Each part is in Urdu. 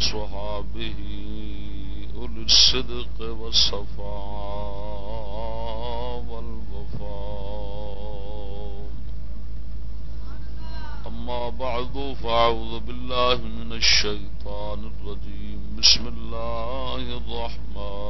وصحابه أولي الصدق والصفاء والوفاء. أما بعد، فأعوذ بالله من الشيطان الرجيم. بسم الله الرحمن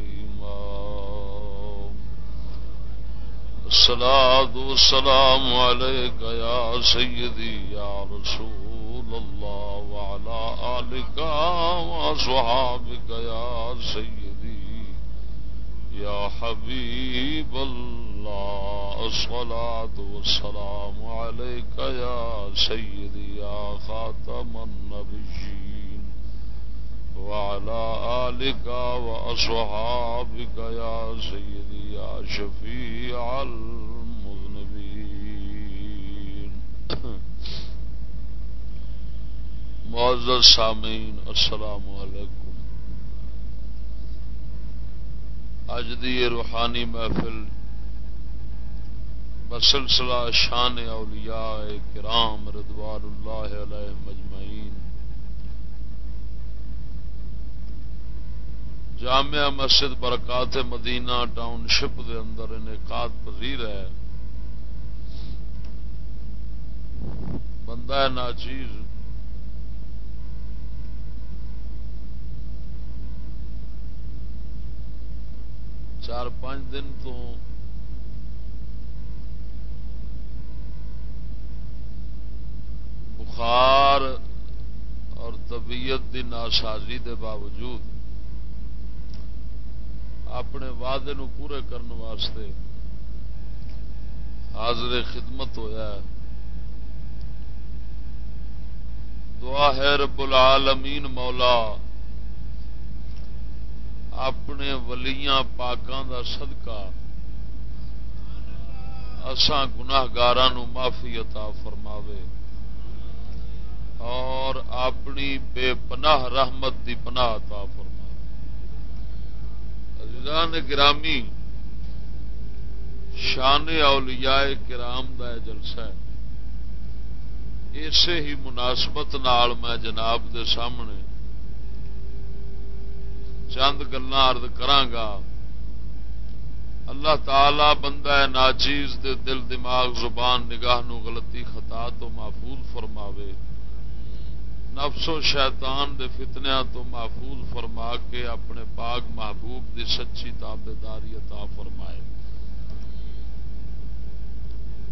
الصلاة والسلام عليك يا سيدي، يا رسول الله، وعلى آلك وصحابك يا سيدي، يا حبيب الله. الصلاة والسلام عليك يا سيدي، يا خاتم النبيين. وعلى آلك وأصحابك يا سيدي، يا شفيع المذنبين معزز سامعین، السلام علیکم۔ اج دی روحانی محفل بسلسلہ شان اولیاء کرام رضوان اللہ علیہ مجمعین۔ جامعہ مسجد برکات مدینہ ٹاؤن شپ دے اندر انعقاد پذیر ہے۔ بندہ ناچیز چار پانچ دن تو بخار اور طبیعت کی ناسازی دے باوجود اپنے وعدے نو پورے کرنے واسطے حاضر خدمت ہویا ہے۔ دعا ہے رب العالمین مولا۔ اپنے ولیاں پاکاں دا صدقہ اساں گناہگار معافی عطا فرماوے اور اپنی بے پناہ رحمت دی پناہ عطا فرماوے۔ عزیزان گرامی، شان اولیاء کرام دا جلسہ ہے۔ اسی ہی مناسبت نال میں جناب دے سامنے چند گلا ارد کرانگا اللہ تعالی بندہ ناچیز دے دل دماغ زبان نگاہ نو غلطی خطا تو محفوظ فرماوے۔ نفس و شیطان دے فتنیا تو محفوظ فرما کے اپنے پاک محبوب دی سچی تابے داری عطا فرمائے۔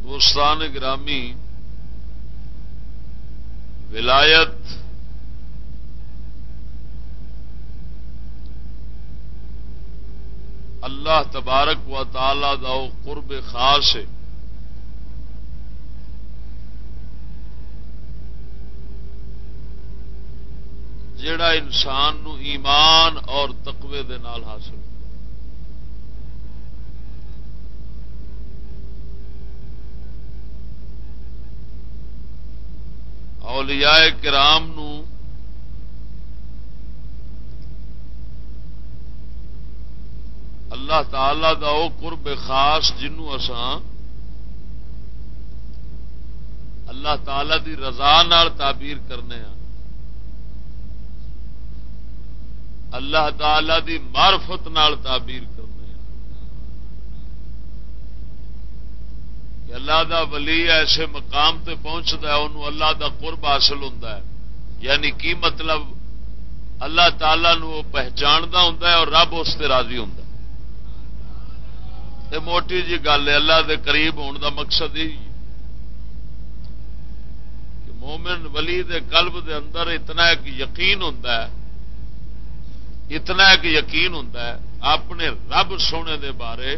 دوستان گرامی، ولایت اللہ تبارک و تعالی دا قرب خاص ہے۔ جڑا انسان نو ایمان اور تقوی دے نال حاصل۔ اولیاء کرام نو اللہ تعالی دا او قرب خاص جنوں اساں اللہ تعالی دی رضا نال تعبیر کرنے ہاں۔ اللہ تعالی دی معرفت نال تعبیر کرنے ہاں۔ کہ اللہ دا ولی ایسے مقام تے پہنچتا ہے انہوں اللہ دا قرب حاصل ہوتا ہے۔ یعنی کی مطلب؟ اللہ تعالی نو پہچانتا ہوں اور رب اس سے راضی ہوں یہ موٹی جی گل ہے، اللہ دے قریب ہونے دا مقصد ہی۔ کہ مومن ولی دے قلب دے اندر اتنا ایک یقین ہوں اتنا ایک یقین ہوں اپنے رب سونے دے بارے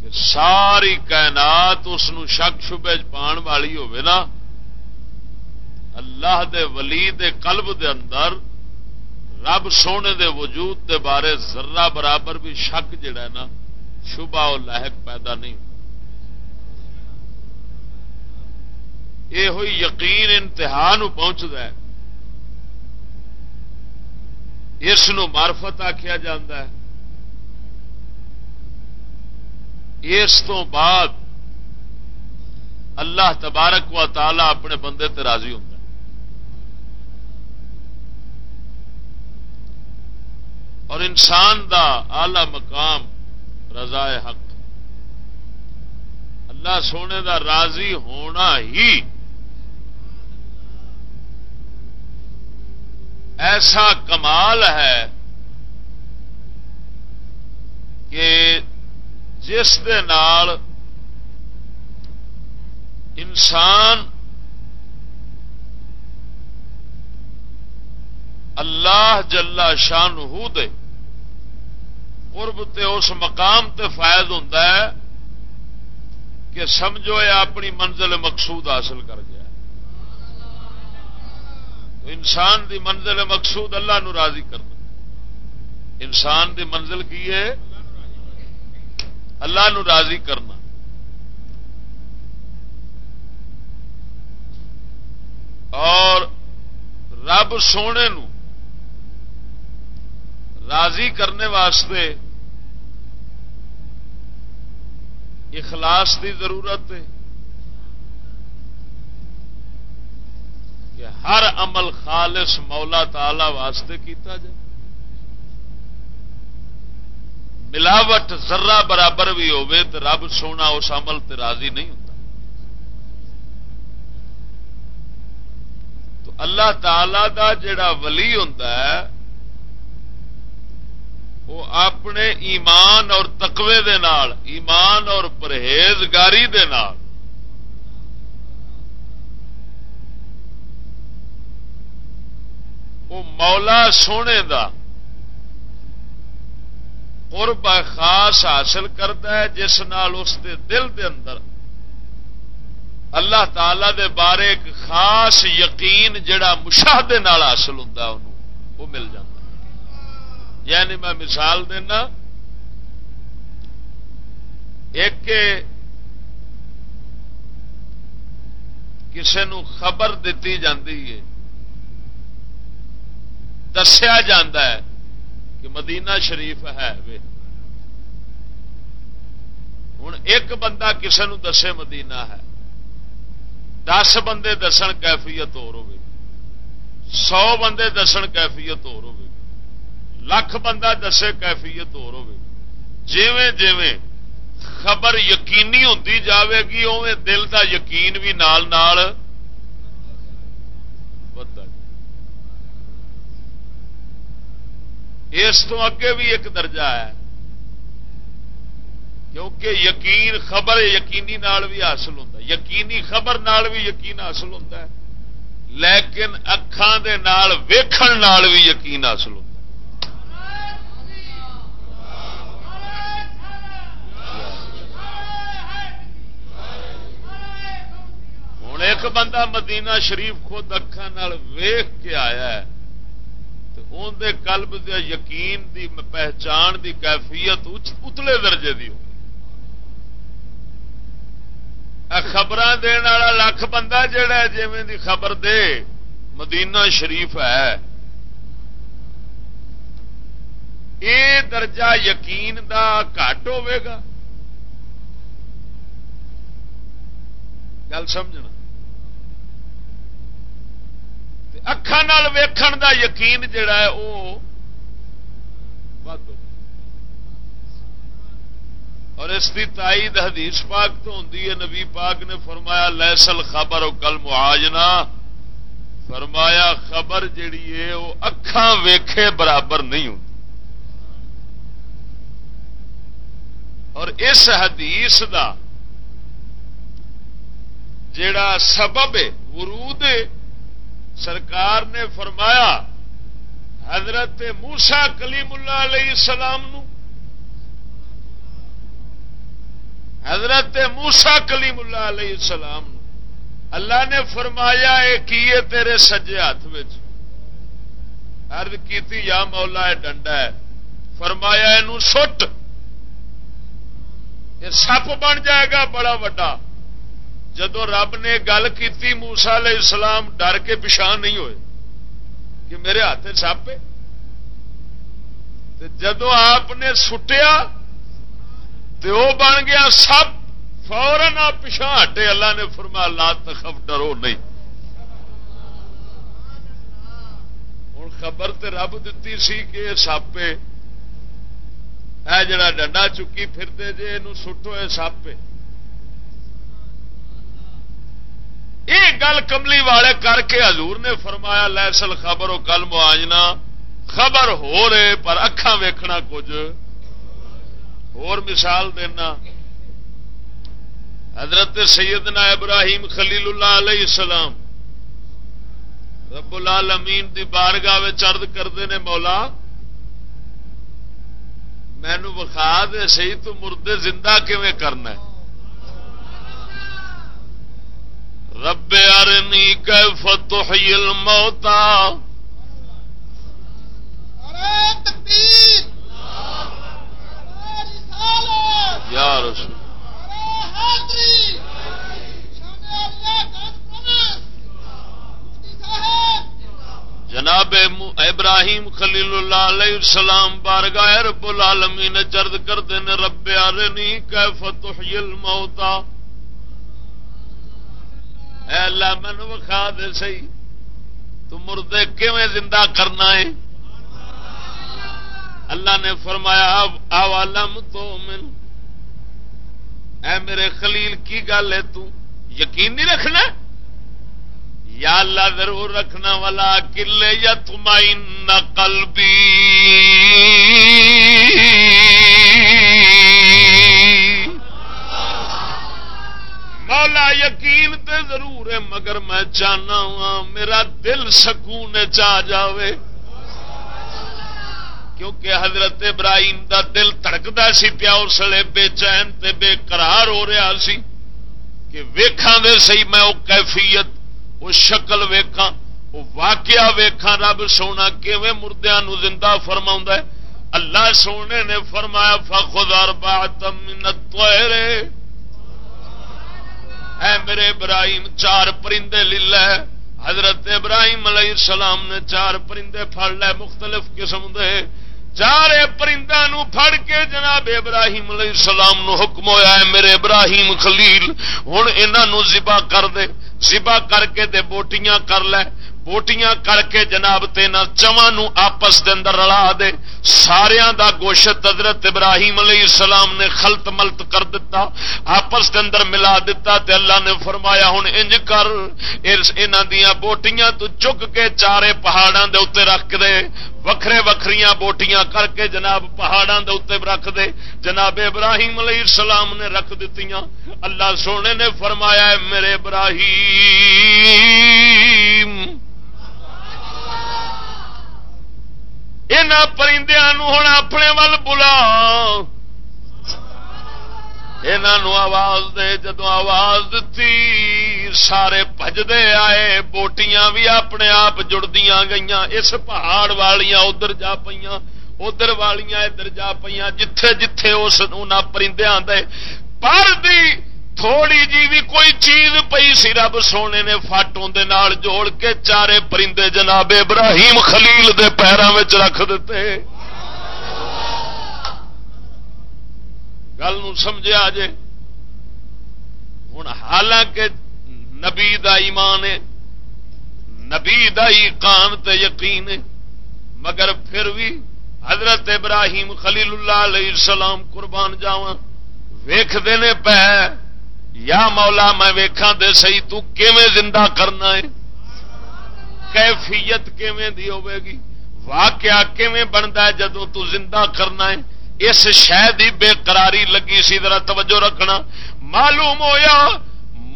کہ ساری کائنات اس شک شبے پان والی نا۔ اللہ دے ولی دے قلب دے اندر رب سونے دے وجود دے بارے ذرہ برابر بھی شک جڑا ہے نا شبہ اور لاحق پیدا نہیں یہ ہوئی یقین انتہا پہنچتا ہے۔ اس مارفت آخیا جا اس تو بعد اللہ تبارک و تعالی اپنے بندے تے راضی ہوں اور انسان دا آلہ مقام رضا حق۔ اللہ سونے دا راضی ہونا ہی ایسا کمال ہے کہ جس دے نال انسان اللہ جلا شان ہو دے قرب تے اس مقام تے فائد ہوں کہ سمجھو یہ اپنی منزل مقصود حاصل کر گیا انسان دی منزل مقصود اللہ نو راضی کرنا انسان دی منزل کی ہے؟ اللہ نو راضی کرنا۔ اور رب سونے نو راضی کرنے واسطے اخلاص کی ضرورت ہے کہ ہر عمل خالص مولا تعالی واسطے کیتا جائے۔ ملاوٹ ذرہ برابر بھی تو رب سونا اس عمل تے راضی نہیں ہوتا۔ تو اللہ تعالی دا جڑا ولی ہوتا ہے وہ اپنے ایمان اور تقوی دے نال، ایمان اور پرہیزگاری دے نال۔ وہ مولا سونے دا قرب خاص حاصل کرتا ہے، جس نال اس دے دل دے اندر اللہ تعالی دے بارے ایک خاص یقین جڑا مشاہدے نال حاصل ہوں وہ مل جاتا یعنی میں مثال دینا، ایک کسی خبر دیتی جاتی ہے، دسیا ہے کہ مدینہ شریف ہے ہوں ایک بندہ کسی دسے مدینہ ہے، دس بندے دسن کیفیت اور ہوگی سو بندے دسن کیفیت اور ہوگی لکھ بندہ دسے کیفیت ہو جیویں جیویں خبر یقینی ہوتی جاوے گی اوے دل دا یقین بھی نال نال۔ اس تو اگے بھی ایک درجہ ہے۔ کیونکہ یقین خبر یقینی نال بھی حاصل ہوتا ہے۔ یقینی خبر نال بھی یقین حاصل ہوتا ہے۔ لیکن اکھان دے نال ویکھن نال بھی یقین حاصل ہوتا ہے۔ ایک بندہ مدینہ شریف خود اکھان ویخ کے آیا ہے اندر کلب یقین دی پہچان دی کیفیت اتلے درجے دی ہو۔ خبر دن والا لکھ بندہ جہا جی دی خبر دے، مدینہ شریف ہے۔ یہ درجہ یقین دا گھٹ گا۔ گل سمجھنا؟ اکھان ویکھن دا یقین جڑا ہے وہ ود اور اس کی تائید حدیث پاک تو ہوتی ہے نبی پاک نے فرمایا لسل خبر کل معاجنا فرمایا خبر جیڑی ہے وہ اکھان ویکھے برابر نہیں ہوتی اور اس حدیث دا جڑا سبب ہے ورود سرکار نے فرمایا، حضرت موسا کلیم اللہ علیہ السلام نو۔ حضرت موسا کلیم اللہ علیہ السلام اللہ نے فرمایا یہ کیے تیرے سجے ہاتھ ارد کی یا مولا ہے ڈنڈا ہے۔ فرمایا یہ سٹ۔ یہ سپ بن جائے گا، بڑا وڈا۔ جدو رب نے گل کی موسا علیہ السلام ڈر کے پچھا نہیں ہوئے۔ کہ میرے ہاتھ سپ جدو آپ نے سٹیا تو وہ بن گیا سب فورن آپ پچھا ہٹے۔ اللہ نے فرما لا تخف، ڈرو نہیں۔ ہوں خبر تے رب دتی سی کہ سپ ہے۔ جڑا ڈنڈا چکی پھرتے جی یہ سٹو یہ سپ یہ گل کملی والے کر کے حضور نے فرمایا لسل خبر وہ کل مواجنا خبر ہو رہے، پر اکھان ویکھنا کچھ۔ اور مثال دینا، حضرت سیدنا ابراہیم خلیل اللہ علیہ السلام رب العالمین دی بارگاہ چرد کرتے ہیں مولا مینو بخا دے سی تو مردے زندہ کیویں کرنا ہے؟ رب ارنی کیف تحیی الموتا یا رسول جناب ابراہیم خلیل اللہ علیہ السلام بارگاہ رب العالمین چرد کرتے ہیں رب ارنی کیف تحیی الموتا اے اللہ من وکھا دے سی تو مردے کیویں زندہ کرنا ہے؟ اللہ نے فرمایا اوالم تو من اے میرے خلیل، کی گل ہے تو؟ یقین نہیں رکھنا؟ یا اللہ، ضرور رکھنا۔ والا کلے یا تمائن قلبی۔ مولا یقین تے ضرور ہے، مگر میں چاہنا ہوں میرا دل سکون چاہ جاوے۔ کیونکہ حضرت ابراہیم دا دل تڑکتا سی، پیا اس لیے بے چین تے بے قرار ہو رہا سی کہ ویکھاں دے سی میں وہ کیفیت وہ شکل ویکھاں وہ واقعہ ویکھاں۔ رب سونا کیویں مردیاں نو زندہ فرما ہے؟ اللہ سونے نے فرمایا، فخذ اربعۃ من الطير۔ اے میرے ابراہیم، چار پرندے لے۔ حضرت ابراہیم علیہ السلام نے چار پرندے پھڑ لے، مختلف قسم دے۔ چار پرندہ نو پھڑ کے جناب ابراہیم علیہ السلام نو حکم ہویا ہے، میرے ابراہیم خلیل ہوں انہوں ذبح کر دے۔ ذبح کر کے تے بوٹیاں کر لے۔ بوٹیاں کر کے جناب تین چواں آپس دے اندر رلا دے سارا دا گوشت حضرت ابراہیم علیہ السلام نے خلط ملت کر دیتا آپس دے اندر ملا دیتا تے اللہ نے فرمایا ہوں انج کر انہاں دیاں بوٹیاں تو چک کے چارے پہاڑاں دے اتنے رکھ دے، وکھرے وکھریاں بوٹیاں کر کے جناب پہاڑاں دے اتنے رکھ دے۔ جناب ابراہیم علیہ السلام نے رکھ دیتیاں اللہ سونے نے فرمایا ہے، میرے ابراہیم ان پرندیا ہوں اپنے ول بلا آواز دے جدو آواز دیتی سارے بجتے آئے بوٹیاں بھی اپنے آپ جڑدیاں گئی اس پہاڑ والیاں ادھر جا پہ ادھر والیاں ادھر جا پہ جتھے جتھے اس پرندے آدھے پر دی تھوڑی جی بھی کوئی چیز پئی سی، رب سونے نے فاٹوں دے نال جوڑ کے چارے پرندے جناب ابراہیم خلیل دے پیروں میں رکھ دیتے گل سمجھا جے۔ ہوں حالانکہ نبی دا ایمان ہے، نبی دا کان تے یقین ہے، مگر پھر بھی حضرت ابراہیم خلیل اللہ علیہ السلام قربان جاوا ویخ دینے پہ یا مولا میں ویکھاں دے سی تو کیویں زندہ کرنا ہے؟ کیفیت کیویں دی ہوے گی؟ واقعہ کیویں بندا ہے جدوں تو زندہ کرنا ہے؟ اس شے دی بے قراری لگی سی، ذرا توجہ رکھنا۔ معلوم ہویا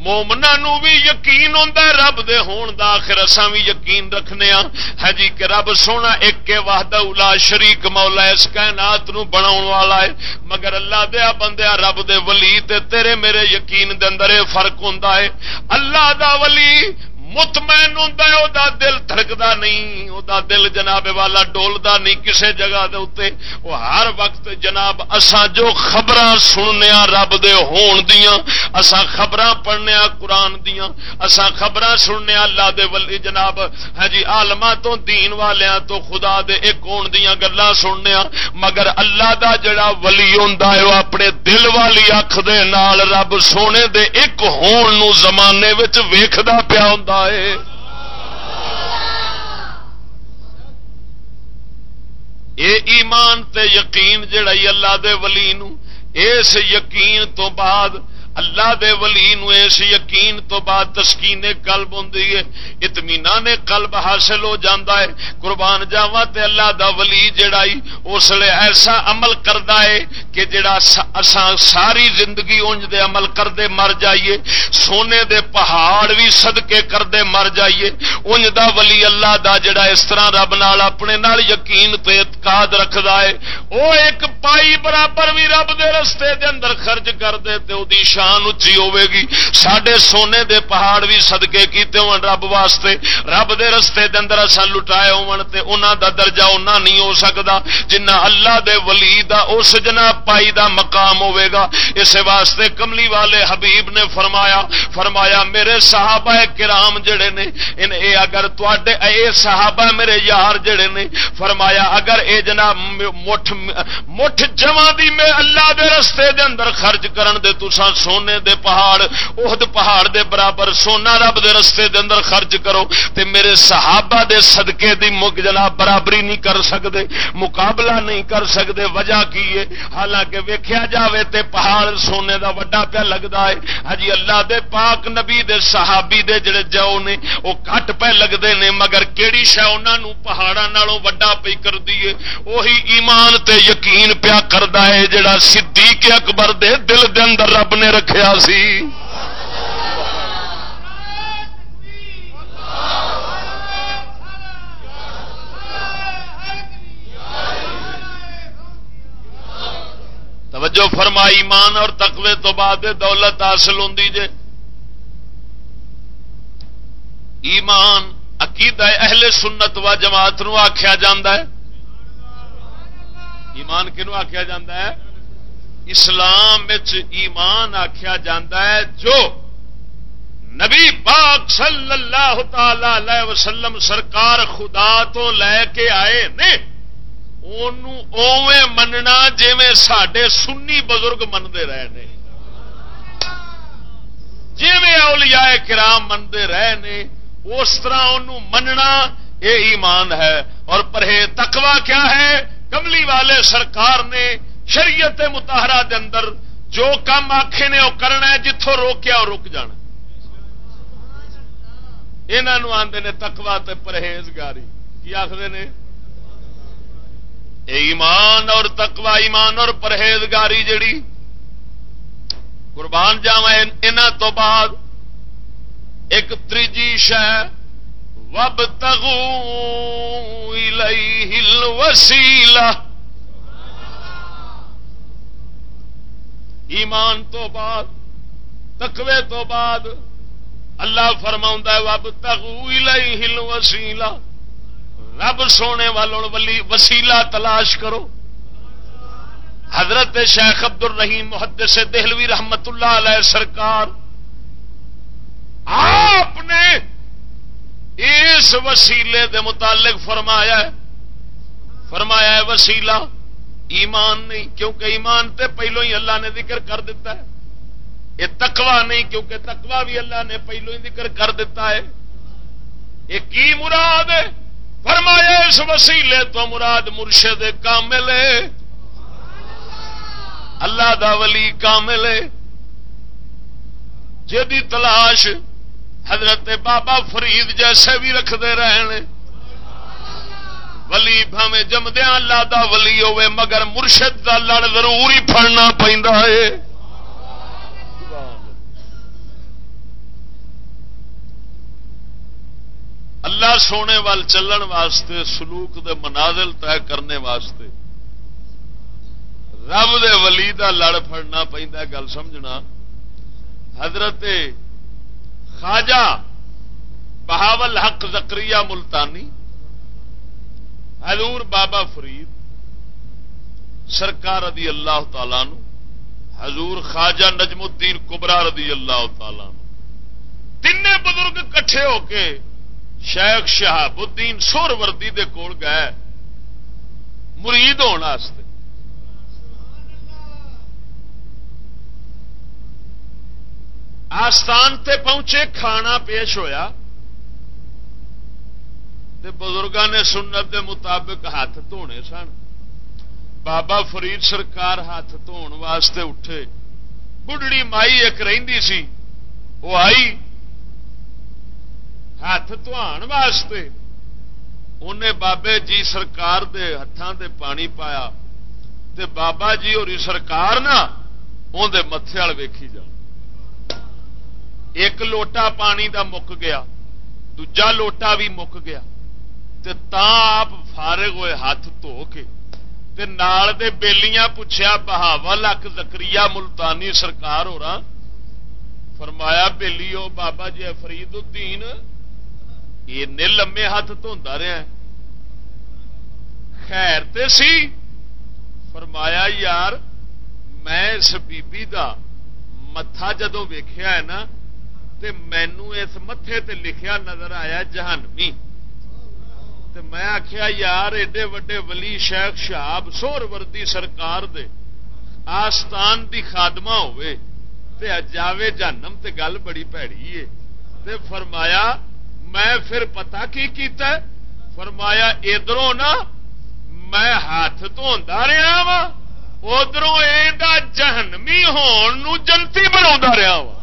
مومنا نو بھی یقین ہوتا ہے، رب دے ہون دا آخر اسا بھی یقین رکھنے ہاں ہے جی کہ رب سونا ایک کے وحدہ اولا شریک مولا اس کائنات نو بناون والا ہے۔ مگر اللہ دیا بندیا رب دے ولی تے تیرے میرے یقین دے اندر فرق ہوندا ہے۔ اللہ دا ولی مطمئن ہوں دا دل تھڑکتا نہیں وہ دل جناب والا ڈولدا نہیں کسے جگہ دے اتے وہ ہر وقت جناب اسا جو خبر سننے رب دے ہون دیاں اسا خبر پڑھنے قرآن دیاں اسا خبر سننے اللہ دے ولی جناب۔ ہے ہاں جی آلما تو، دین والیاں تو، خدا دے ایک ہون دیاں گلا سننے مگر اللہ دا جڑا ولی ہوں وہ اپنے دل والی اکھ دے نال رب سونے دے ایک ہون نو زمانے ویکھدا پیا ہوں فرمائے اے ایمان تے یقین جڑا اللہ دے ولی نو اس یقین تو بعد اللہ دے ولی نو اس یقین تو بعد تسکین قلب ہوندی ہے، اطمینان قلب حاصل ہو جاندا ہے۔ قربان جاواں تے اللہ دا ولی جڑا ہی اس لے ایسا عمل کردا ہے کہ جڑا اساں ساری زندگی اونج دے عمل کردے مر جائیے۔ سونے دے پہاڑ بھی صدقے کردے مر جائیے۔ اونج دا ولی اللہ دا جڑا اس طرح رب نال اپنے نال یقین تے اعتقاد رکھدا ہے۔ او ایک پائی برابر بھی رب دے رستے دے اندر خرچ کر دے تے او دی شان شان اچھی ہوے گی۔ سڈے سونے دے پہاڑ بھی سدکے کیتے ہون رب واسطے۔ رب دے رستے دے اندر اصا لٹائے ہون تے انہاں دا درجہ انہاں نہیں ہو سکتا جنہ اللہ دے ولی دا اس جنا پائی دا مقام ہوے گا۔ اس واسطے کملی والے حبیب نے فرمایا فرمایا، میرے صحابہ کرام جڑے نے، ان اے اگر تواڈے اے صحابہ میرے یار جڑے نے، فرمایا، اگر اے جناب مٹھ مٹھ جمع دی میں اللہ دے رستے دے اندر خرچ کرن دے تساں سونے دے پہاڑ اہد پہاڑ دے برابر سونا رب دے رستے دے اندر خرچ کرو تے میرے صحابہ دے صدقے دی مک جناب برابری نہیں کر سکتے مقابلہ نہیں کر سکتے وجہ کی ہے؟ حالانکہ ویکھیا جاوے تے پہاڑ سونے دا وڈا پیا لگتا ہے۔ ہجی اللہ دے پاک نبی دے صحابی دے جڑے جو نے، وہ کٹ پہ لگتے ہیں مگر کہڑی شہ انہوں پہاڑوں نالوں وڈا پی کر دیے وہی ایمان تے یقین پیا کرتا ہے، جڑا صدیق اکبر دے دل دے اندر رب نے رکھیا سی۔ توجہ فرمائی، ایمان اور تقوی تو بعد دولت حاصل ہوں جے۔ ایمان عقیدہ اہل سنت و جماعت نو آخیا جا ایمان کنو آخیا جا ہے؟ اسلام ایمان آخیا جا جو نبی پاک صلی اللہ تعالی وسلم سرکار خدا تو لے کے آئے نے اوے مننا جی سڈے سنی بزرگ منتے رہے نے۔ جی اولیاء کرام منتے رہے نے، اس طرح انہوں مننا یہ ایمان ہے۔ اور پرہے تکوا کیا ہے؟ کملی والے سرکار نے شریعت متحرہ دے اندر جو کام آخے نے وہ کرنا ہے جتوں روکیا وہ رک جانا۔ یہ آدھے نے تکوا پرہیزگاری۔ کی آخر نے؟ ایمان اور تکوا ایمان اور پرہیزگاری جڑی قربان جاوا ان تو بعد ایک تیجی شہ وب تگو وسیلہ ایمان تو بعد، تقوی تو بعد، اللہ فرما وب ہل وسیلا رب سونے والوں وسیلا تلاش کرو۔ حضرت شیخ عبد الرحیم محدث سے دہلوی رحمت اللہ علیہ سرکار، آپ نے اس وسیلے دے متعلق فرمایا ہے۔ فرمایا ہے وسیلہ ایمان نہیں، کیونکہ ایمان تے پہلو ہی اللہ نے ذکر کر دیتا ہے۔ یہ تکوا نہیں، کیونکہ تکوا بھی اللہ نے پہلو ہی ذکر کر دیتا ہے۔ یہ کی مراد ہے؟ فرمایا، اس وسیلے تو مراد مرشد کامل ہے۔ اللہ دا ولی کامل ہے۔ جی تلاش حضرت بابا فرید جیسے بھی رکھتے رہے ولی بھاوے جمدیا اللہ دا ولی ہوے مگر مرشد دا لڑ ضرور ہی پڑنا پہنتا ہے۔ اللہ سونے وال چلن واسطے، سلوک دے منازل طے کرنے واسطے۔ رب دے ولی دا لڑ پڑنا پہنتا گل سمجھنا۔ حضرت خواجہ بہاول حق زکری ملتانی حضور بابا فرید، سرکار رضی اللہ تعالی نو حضور خواجہ نجم الدین کبرا رضی اللہ تعالی نو تین بزرگ کٹھے ہو کے شیخ شہاب الدین سور وردی دے کول گئے، مرید ہونے آستان تے پہنچے، کھانا پیش ہویا۔ تے بزرگاں نے سنت دے مطابق ہاتھ دھونے سن۔ بابا فرید سرکار ہاتھ دھون واسطے اٹھے۔ بڑھڑی مائی ایک رہندی سی وہ آئی ہاتھ دھوان واسطے۔ انہیں بابے جی سرکار دے ہاتھوں دے پانی پایا۔ تے بابا جی اور سرکار نا اندر متے وال ویکھی جان ایک لوٹا پانی دا مک گیا دجا لوٹا بھی مک گیا۔ تے تا آپ فارغ ہوئے ہاتھ دھو کے تے نال دے بیلیاں پوچھا بہاوا لک زکری ملتانی سرکار ہو رہا فرمایا بیلی او بابا جی فرید الدین یہ لمے ہاتھ دھوتا رہا خیر تے سی؟ فرمایا، یار، میں اس بی بی دا متھا جدو ویخیا ہے نا، تے مینو اس متے تے لکھیا نظر آیا جہانوی تے میں آخیا یار ایڈے وڈے ولی شیخ شہاب سور وردی سرکار دے آستان دی خادمہ ہوئے تے جاوے جانم تے گل بڑی پیڑی ہے تے فرمایا میں پھر پتا کی کیتا ہے؟ فرمایا ادھروں نا میں ہاتھ دھوا رہا وا ادھروں یہ جہنمی ہون جنتی بنا رہا وا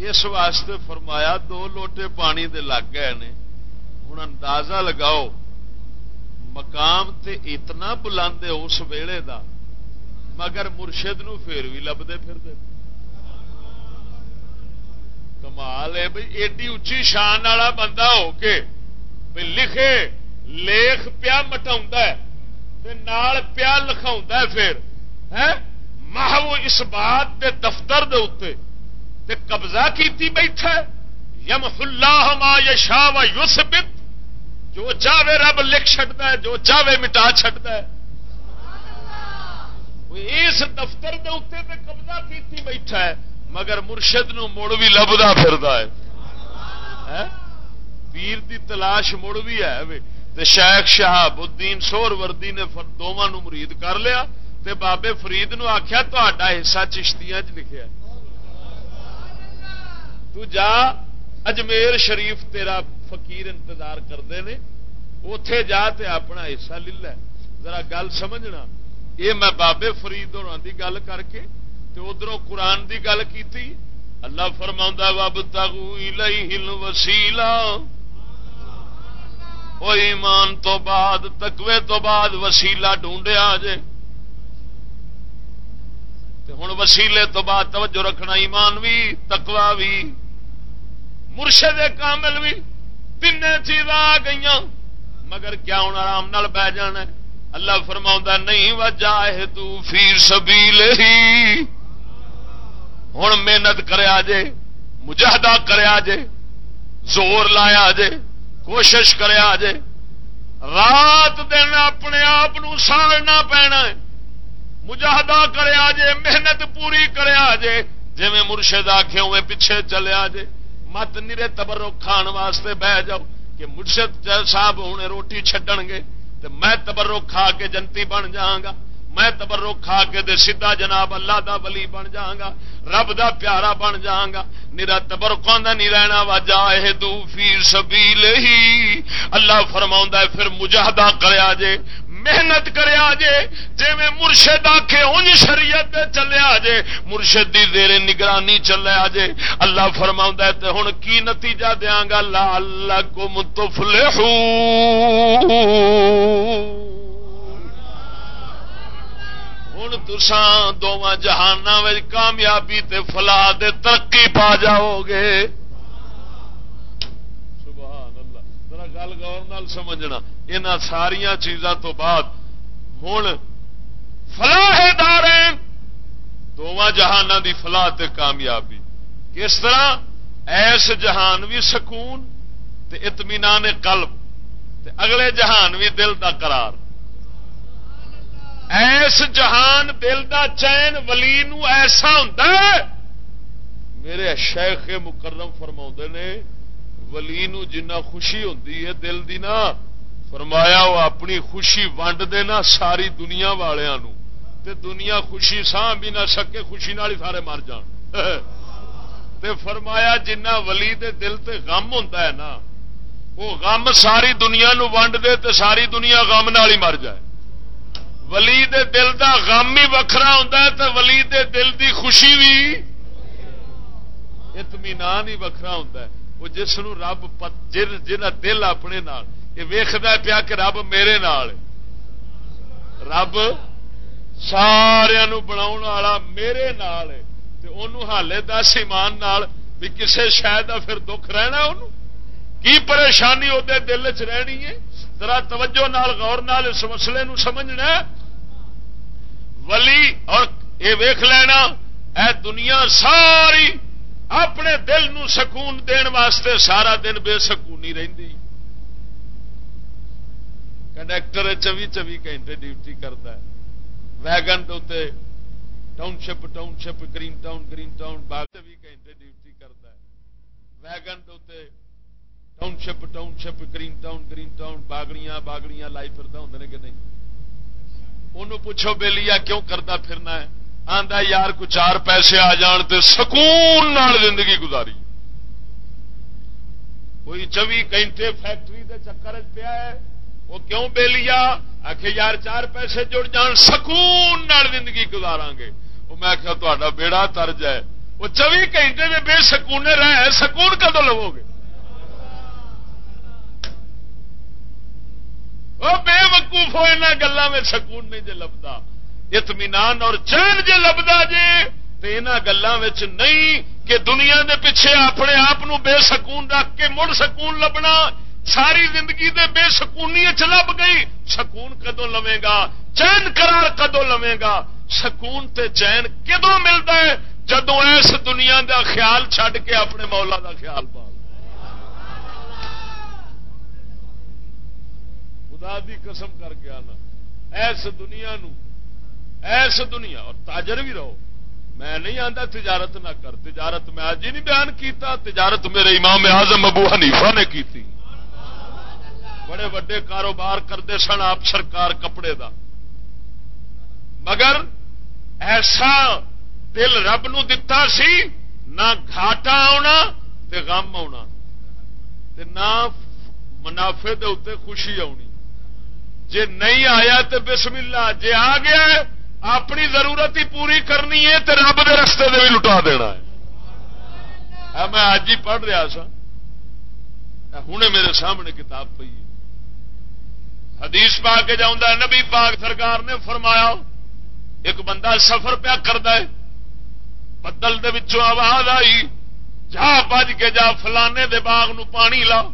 اس واسطے فرمایا، دو لوٹے پانی دے لگ گئے نے ہوں اندازہ لگاؤ، مقام تے اتنا بلند ہے اس ویلے دا، مگر مرشد نو پھر بھی لبتے پھر کمال ہے بھائی ایڈی اچھی شان والا بندہ ہو کے لکھے لیخ پیا مٹا پیا لکھا پھر محو اس بات دے دفتر دے اتنے تے قبضہ کیتی بیٹھا یم اللہ ما یشا و یوسبت جو چاہے رب لکھ چڈتا ہے، جو چاہے مٹا چڈتا ہے۔ اس دفتر دے اتنے تے قبضہ کیتی بیٹھا ہے، مگر مرشد نو مڑ بھی لبدا پھردا ہے۔ پیر دی تلاش مڑ بھی ہے تے شیخ شہاب الدین سور وردی نے دونوں مرید کر لیا تے بابے فرید نو آخیا تا حصہ چشتیاں چ لکھا تو جا، اجمیر شریف تیرا فقیر انتظار کرتے ہیں اتے جا تے اپنا حصہ لے ذرا گل سمجھنا، یہ میں بابے فرید اور گل کر کے ادھر قرآن دی گل کی اللہ فرما وب تگو ہل وہ ایمان تو بعد تکوے تو بعد وسیلا ڈھونڈیا جے۔ ہوں وسیلے تو بعد توجہ رکھنا، ایمان بھی تکوا بھی مرشد کامل بھی تین چیز آ گئی مگر کیا ہوں آرام نال بہ جانا اللہ فرما نہیں وجہ تو فی سبیل ہی ہوں محنت کرے جے، مجاہدہ کرے جے، زور لایا جے۔ کوشش کرے جے رات دن اپنے آپ ساڑنا پینا مجاہدہ کرے جے محنت پوری کرے جے جی میں مرشد آخے ہوئے پیچھے چلے جے مت نیرے تبرو کھان واسطے بہ جاؤ کہ مرشد صاحب ہوں روٹی چڈن گے۔ تو میں تبرو کھا کے جنتی بن جاگا میں تبرو کھا کے دے سیدا جناب اللہ دا ولی بن جاگا، رب دا پیارا بن جاگا۔ نیرا تبرکوں کا نہیں رہنا وا جائے دو فی سبیل ہی اللہ فرما پھر مجاہدہ کریا جے، محنت کریا جے جی میں مرشد آخے انج شریعت دے چلیا جے۔ مرشد دی دیر نگرانی چلیا جے۔ اللہ فرما ہوں کی نتیجہ دیا گا؟ لال کم تفلحون۔ ہوں تسان دونوں جہان کامیابی تے فلا دے ترقی پا جاؤ گے سبحان اللہ ذرا گل گور نال سمجھنا۔ ان ساریا چیزاں تو بعد ہوں فلاح دار دونوں جہان دی فلاح تے کامیابی۔ کس طرح؟ ایس جہان بھی سکون تے اطمینان قلب تے اگلے جہان بھی دل دا قرار۔ ایس جہان دل دا چین ولی نو ایسا ہوں میرے شیخ مکرم فرما نے، ولی نو جنہ خوشی ہوں دل دی نا، فرمایا وہ اپنی خوشی ونڈ دے ساری دنیا والوں تے دنیا خوشی ساں بھی نہ سکے، خوشی نال ہی سارے مر جان۔ تے فرمایا جنہ ولی دے دل تے غم ہوتا ہے نا، وہ غم ساری دنیا نو ونڈ دے تے ساری دنیا غم نال ہی مر جائے۔ ولی دے دل دا غم ہی وکھرا ہوں تو ولی دے دل دی خوشی بھی اطمینان ہی وکھرا ہوں وہ جس نو رب جا دل اپنے نال یہ ویخد پیا کہ رب میرے نال رب سارا بنا میرے نال حالے دس ایمان نال بھی کسے شاید کا پھر دکھ رہنا ان کی پریشانی وہ دل چ رہنی ہے؟ ذرا توجہ نال، غور نال اس مسئلے نو سمجھنا ولی اور یہ ویخ لینا، اے دنیا ساری اپنے دل نو سکون دین واسطے سارا دن بے سکونی رہی کنڈکٹر چوی چوی گھنٹے ڈیوٹی کرتا ہے۔ ویگن دے township township green town green town, باغ چوی گھنٹے ڈیوٹی کرتا ہے۔ ویگن دے township township green town green town, باغڑیاں باغڑیاں لائی پھرتا ہوں کہ نہیں؟ انہوں پوچھو بے لیا کیوں کرتا پھرنا ہے؟ آندا یار کو چار پیسے آ جان تو سکون نال زندگی گزاری۔ کوئی چوی گھنٹے فیکٹری دے چکر پیا ہے، وہ کیوں بے لیا آخ یار، چار پیسے جڑ جان، سکون نال زندگی گزارا گے۔ وہ میں آخیا تا بیڑا ترج ہے۔ وہ چوی گھنٹے میں بے سکونے رہے سکون کدو لو گے وہ بے وقوف ہو ان گلوں میں سکون نہیں جی لبدا۔ اطمینان اور چین جی لبدا جی تو ان گلوں نہیں کہ دنیا دے پیچھے اپنے آپ بے سکون رکھ کے مڑ سکون لبنا۔ ساری زندگی دے بے سکونی لب گئی، سکون کدو لوے گا؟ چین قرار کدو لوے گا؟ سکون تے چین کدو ملتا ہے؟ جدو اس دنیا دا خیال چھڈ کے اپنے مولا دا خیال پا۔ خدا دی قسم کر کے آنا۔ ایس دنیا نو، ایس دنیا، اور تاجر بھی رہو۔ میں نہیں آتا تجارت نہ کر۔ تجارت میں آج ہی نہیں بیان کیتا، تجارت میرے امام اعظم ابو حنیفہ نے کی تھی بڑے وڈے کاروبار کرتے سن آپ سرکار کپڑے دا۔ مگر ایسا دل رب نو دتا سی، نہ گھاٹا آنا تے غم آنا تے نہ منافع دے اتنے خوشی آنی جے نہیں آیا تو بسم اللہ، جے آ گیا اپنی ضرورت ہی پوری کرنی ہے تو رب دے رستے دے بھی لٹا دینا ہے۔ ہاں، میں اج ہی پڑھ رہا سا ہوں میرے سامنے کتاب پی حدیث پا کے جاؤں نبی پاک سرکار نے فرمایا، ایک بندہ سفر پیا کرتا ہے، بدل دے آواز آئی، جا بج کے جا فلانے دے باغ نو پانی لاؤ۔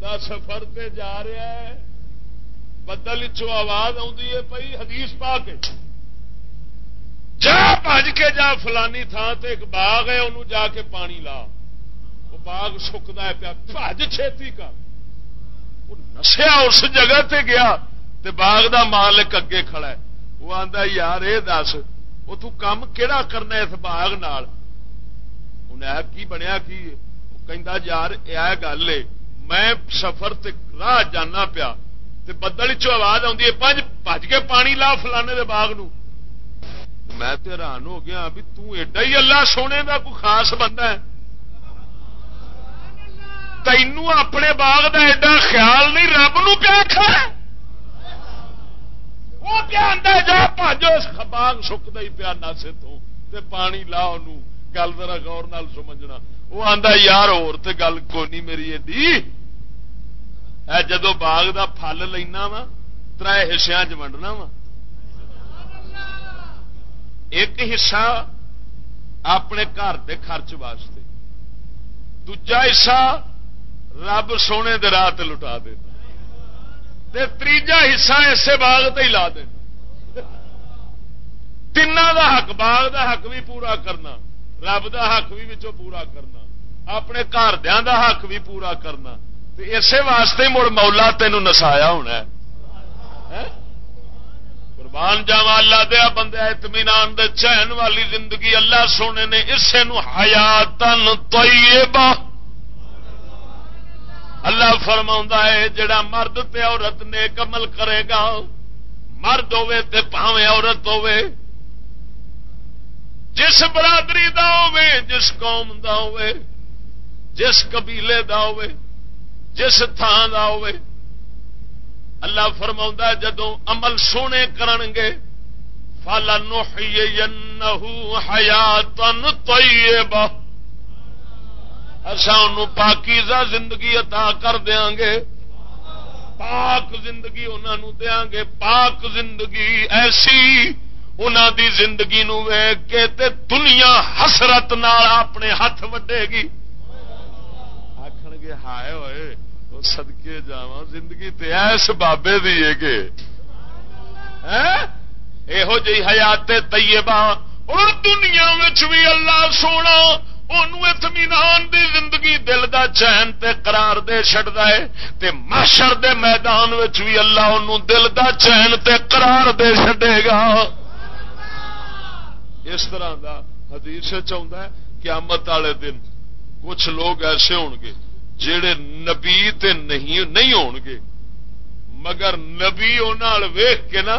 بندہ سفر تے جا رہا ہے۔ بدل چو آواز ہے پی حدیث پا کے جا بج کے جا فلانی تھان تے ایک باغ ہے انہوں جا کے پانی لا۔ وہ باغ سکتا ہے پیا بج چھتی کر۔ نسیا اس جگہ تے گیا تے باغ دا مالک اگے کھڑا ہے۔ وہ آتا یار یہ دس، وہ تم کہڑا کرنا اس باغ نال؟ انہیں کی بنیا کی یار یہ گل ہے۔ میں سفر تے راہ جانا پیا تے بدل چ آواز آئی بج کے پانی لا فلانے دے باغ نو۔ میں حیران ہو گیا بھی تیڈا ہی اللہ سونے کا کوئی خاص بندہ ہے۔ تینوں اپنے باغ کا ایڈا خیال نہیں، رب نو کیا وہ کیا جا پاجو باغ سکتا ہی پیا ناسے تو تے پانی لا ان گل ذرا غور نال سمجھنا۔ وہ آتا یار، اور تے گل کوئی نہیں میری ایڈی؟ جدو باغ دا پھل لینا وا تر حصوں چ ونڈنا وا ایک حصہ اپنے گھر دے خرچ واسطے دجا حصہ رب سونے دے راہ لٹا دینا تیجا حصہ اسے باغ تے ہی لا دینا تین دا حق باغ دا حق بھی پورا کرنا رب دا حق بھی بچوں پورا کرنا اپنے گھر دا حق بھی پورا کرنا اسی واسطے مڑ مولا تین نسایا ہونا قربان جاوا اللہ دیا بندے، اطمینان دے چین والی زندگی اللہ سونے نے اسے نو حیاتن طیبہ۔ اللہ فرما ہے، جڑا مرد تے عورت نے کمل کرے گا، مرد ہوے تے پاوے عورت ہوے جس برادری دا ہوے جس قوم دا ہوے جس قبیلے دا ہوے جس تھان دا ہوے اللہ فرما جدو عمل سونے کرن گے فل حیات اصا ان پاکیزہ زندگی عطا کر دیا گے۔ پاک زندگی انہوں دیا گے۔ پاک زندگی ایسی انہوں دی زندگی نو ویگ کے تے دنیا حسرت نال اپنے ہاتھ وڈے گی۔ آخر گے، ہائے ہوئے سدکے جا زندگی تے ایس بابے دی ہے کہ۔ یہو جی حیات طیبہ۔ اور دنیا بھی اللہ سونا اطمینان دی زندگی دل دا چین تے قرار دے چڑتا ہے۔ تے ماشر دے میدان بھی اللہ ان دل دا چین تے قرار دے چڈے گا۔ اس طرح دا حدیث چاہتا ہے، قیامت والے دن کچھ لوگ ایسے ہون گے جڑے نبی تے نہیں نہیں ہون گے، مگر نبی ویخ کے نا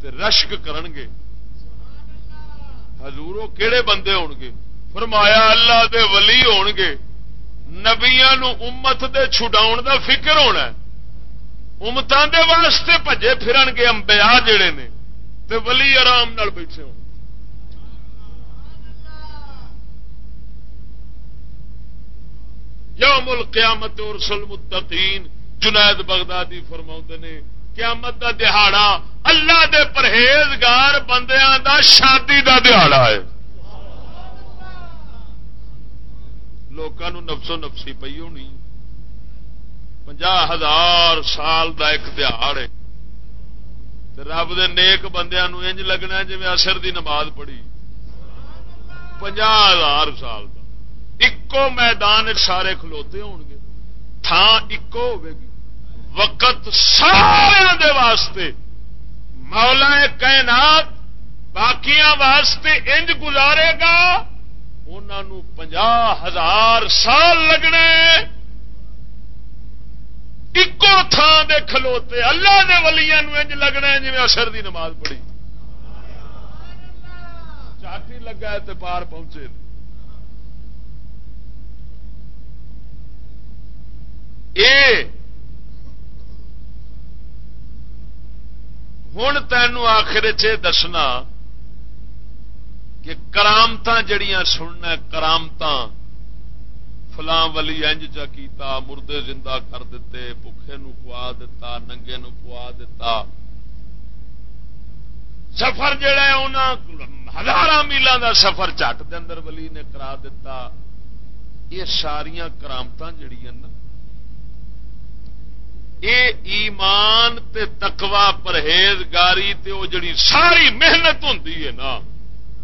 تے رشک کرن گے۔ حضور کہڑے بندے ہون گے؟ فرمایا اللہ دے ولی ہون گے۔ نبیا امت دے چھڈاؤن دا فکر ہونا امتان دے واسطے بجے پھرن گے امبیا جڑے نے۔ تے ولی آرام نال بیٹھے ہو یوم القیامت ارسل المتقین۔ جنید بغدادی فرما نے، قیامت دا دہاڑا اللہ دے پرہیزگار بندیاں دا، شادی دا دہاڑا ہے۔ لوگوں نفسو نفسی پی ہونی۔ پنجا ہزار سال دا ایک دہاڑ ہے۔ رب دے نیک بندیاں نو انج لگنا جی اثر دی نماز پڑھی۔ پنجا ہزار سال۔ اکو میدان سارے کھلوتے ہو گے تھان اکو ہوے گی وقت سارے واسطے مولا کائنات باقیا واسطے انج گزارے گا انہوں پنجا ہزار سال لگنے ایکو تھان دے کھلوتے اللہ دے ولیا انج لگنا جی اثر دی نماز پڑھی چاٹی لگا تے پار پہنچے ہوں تین آخر دسنا کہ کرامت جڑیاں سننا کرامت فلاں ولی انج چا کیتا، مردے زندہ کر دیتے بکھے نو پوا دتا، ننگے نو پوا دتا۔ سفر جڑا ہزار میلوں کا سفر چٹ دے اندر ولی نے کرا دیتا یہ ساریا کرامت جڑیاں نا اے ایمان تے تقوا پرہیزگاری تے او جڑی ساری محنت ہوں نا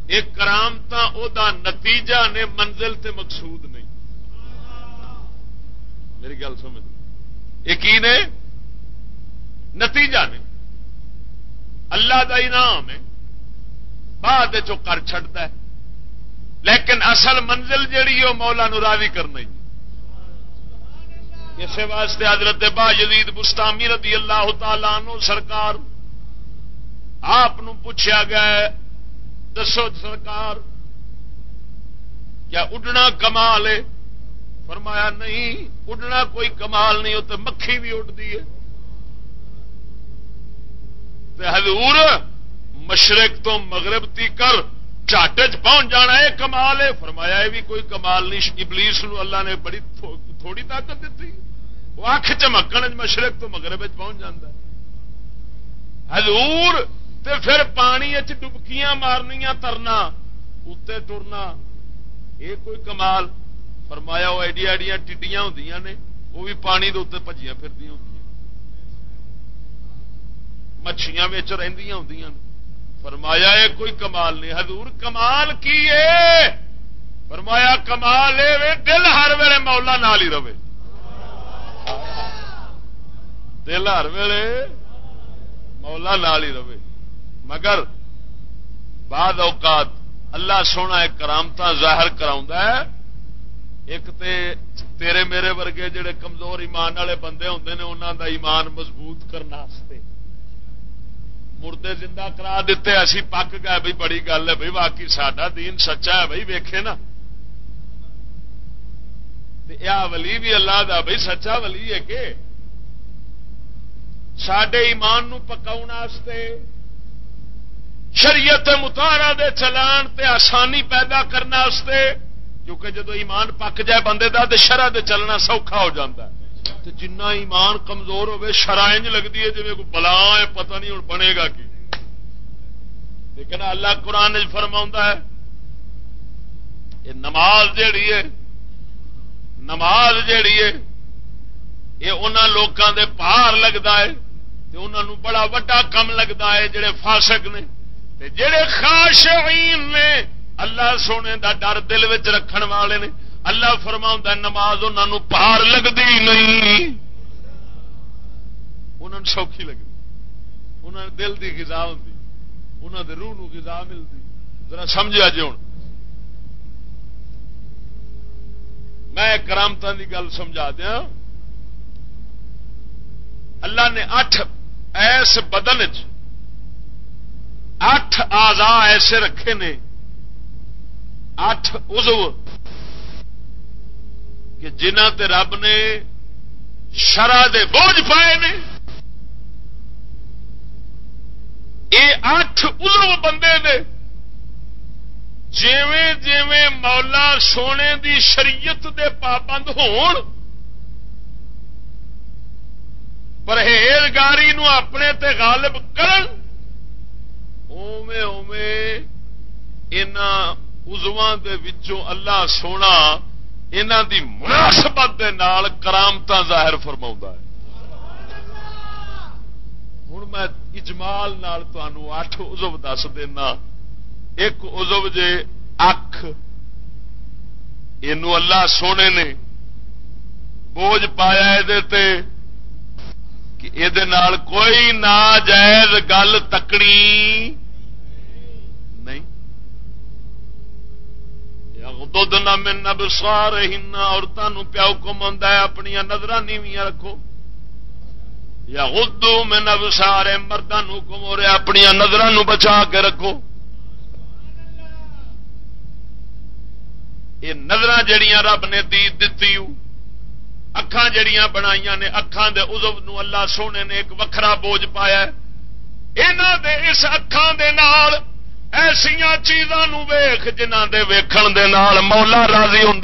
ایک کرامت او دا نتیجہ نے منزل تے مقصود نہیں۔ میری گل سمجھ۔ یہ نے؟ نتیجہ نے۔ اللہ دا انعام ہے۔ بعد چو کر چڑتا ہے۔ لیکن اصل منزل جیڑی وہ مولا نو راضی کرنا ہی اسی واسطے حضرت با یزید بستامی رضی اللہ تعالی نو سرکار آپ پوچھا گیا دسو سرکار، کیا اڈنا کمال ہے؟ فرمایا نہیں، اڈنا کوئی کمال نہیں تو مکھی بھی اڈتی ہے۔ حضور مشرق تو مغرب تی کر چاٹ پہنچ جانا ہے، کمال ہے۔ فرمایا، یہ بھی کوئی کمال نہیں، ابلیس نو اللہ نے بڑی تھوڑی طاقت دیتی وہ اکھ چمکن مشرق تو مغرب پہنچ جاتا حضور تے پھر پانی ڈبکیاں مارنیا ترنا اتنے ٹرنا یہ کوئی کمال۔ فرمایا وہ ایڈیا ایڈیا ٹڈیاں ہوں نے، وہ بھی پانی کے اتنے پجیاں پھر ہوں مچھیاں رہندیاں ہوں فرمایا یہ کوئی کمال نہیں۔ حضور کمال کی ہے فرمایا کمال ہے دل ہر ویلے مولا نال ہی رہے۔ دل ہر ویلے مولا نال ہی رہے۔ مگر بعد اوقات اللہ سونا ایک کرامت ظاہر کرا ایک تے تیرے میرے ورگے جڑے کمزور ایمان والے بندے ہوں نے انہوں دا ایمان مضبوط کرنے مردے زندہ کرا دیتے، اسی پک گئے بھائی بڑی گل ہے بھائی واقعی سڈا دین سچا ہے بھائی ویکھے نا۔ ولی بھی اللہ دا بھائی سچا ولی ہے کہ سڈے ایمان نو پکاؤ شریعت متارا دے چلان تے آسانی پیدا کرنے کیونکہ جدو ایمان پک جائے بندے دا تے شرح دے چلنا سوکھا ہو جاتا ہے۔ جنا ایمان کمزور ہوے شرائنج لگتی ہے جی کوئی بلا ہے، پتہ نہیں ہوں بنے گا کی۔ لیکن اللہ قرآن فرما ہے، یہ نماز جیڑی ہے نماز جیڑی ہے، یہ ان لوگوں دے پار لگتا ہے انہوں بڑا وڈا کم لگتا ہے جڑے فاسق نے۔ جڑے خاشعین نے، اللہ سونے دا ڈر دل رکھن والے نے۔ اللہ فرما نماز انہوں پار لگتی نہیں۔ انہوں سوکھی لگتی انہوں نے دل کی گزا ہوں انہوں نے روح گزا ملتی ذرا سمجھا جی ہوں میں کرامتا کی گل سمجھا دیا اللہ نے اٹھ ایس بدن اٹھ آزا ایسے رکھے نے، اٹھ ازو کہ جنہ تے رب نے شرح دے بوجھ پائے نے۔ یہ اٹھ ادھر بندے نے جیویں جیویں مولا سونے دی شریعت دے پابند ہون، پرہیزگاری نو اپنے تے غالب کرن اوے اوے ان دے وچوں اللہ سونا دی مناسبت دے نال کرامت ظاہر فرما ہے۔ ہوں میں اجمال نال اٹھ ازب دس دینا۔ ایک ازب جے اکھ یہ اللہ سونے نے بوجھ پایا یہ کوئی ناجائز گل تکڑی من ابصارهن عورتوں پیا حکم آتا ہے اپنی نظر نیویاں رکھو۔ یا غدو من ابصار مردوں حکم ہو رہا اپنی نظر بچا کے رکھو۔ یہ نظر جڑیاں رب نے دی دتی اکھان جڑیاں بنائی نے اکھان دے ازب نو اللہ سونے نے ایک وکھرا بوجھ پایا انہوں دے اس اکھان دے نال ایسیا چیزاں ویخ جنہ دے ویکھن دے نال مولا راضی ہوں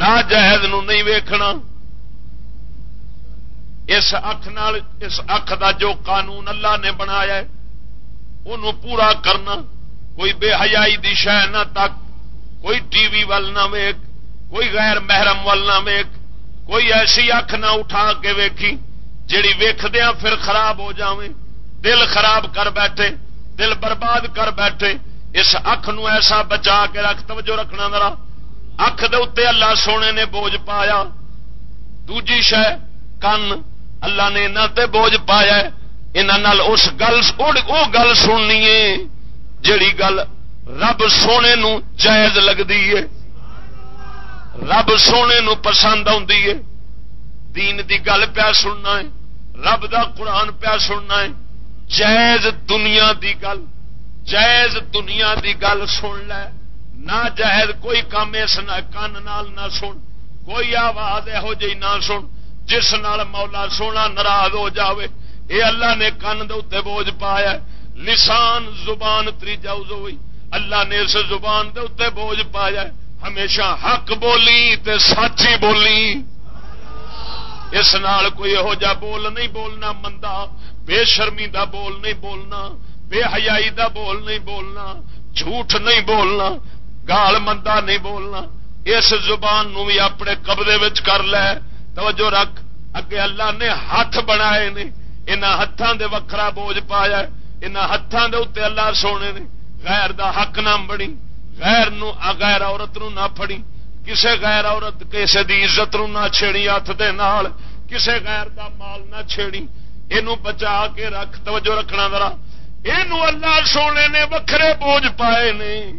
نہ جہد نہیں ویکھنا۔ اس اکھ نال، اس اکھ دا جو قانون اللہ نے بنایا انہوں پورا کرنا، کوئی بے حیائی دی شہ نہ تک کوئی ٹی وی وال نہ ویک کوئی غیر محرم وال نہ ویک کوئی ایسی اکھ نہ اٹھا کے ویکھی، جیڑی ویخدیا پھر خراب ہو جاویں، دل خراب کر بیٹھے، دل برباد کر بیٹھے، اس اکھ نو ایسا بچا کے رکھ، توجہ رکھنا ذرا۔ اکھ دے اتنے اللہ سونے نے بوجھ پایا، دوجی شہ کن اللہ نے انہوں تے بوجھ پایا انہوں اس گل وہ گل سننی ہے، جیڑی گل رب سونے نو جائز لگتی ہے۔ رب سونے نو پسند ہے۔ دین دی گل پیا سننا ہے۔ رب دا قرآن پیا سننا ہے۔ جائز دنیا دی گل، جائز دنیا دی گل سن لے۔ نہ جائز کوئی کام اس کن نال نہ سن۔ کوئی آواز یہو جی نہ سن۔ جس نال مولا سونا ناراض ہو جاوے۔ اے اللہ نے کن دے بوجھ پایا لسان زبان تریجا ہوئی۔ اللہ نے اس زبان دے اتنے بوجھ پایا ہمیشہ حق بولی تے سچی بولی۔ اس نال کوئی یہو جا بول نہیں بولنا مندا بے شرمی دا بول نہیں بولنا، بے حیائی دا بول نہیں بولنا، جھوٹ نہیں بولنا، گال مندا نہیں بولنا۔ اس زبان نو بھی اپنے قبضے کر لے۔ توجہ رکھ، اگے اللہ نے ہاتھ بنا ہاتھوں دے وکھرا بوجھ پایا ان ہاتھوں دے اتنے اللہ سونے نے۔ غیر دا حق نہ بنی غیر نو غیر عورت نو نہ پڑی کسے غیر عورت کسے دی عزت نو نہ چھیڑی ہاتھ دے نال کسے غیر دا مال نہ چھیڑی۔ یہ بچا کے رکھ، توجہ رکھنا ذرا۔ یہ اللہ سونے نے وکھرے بوجھ پائے نے۔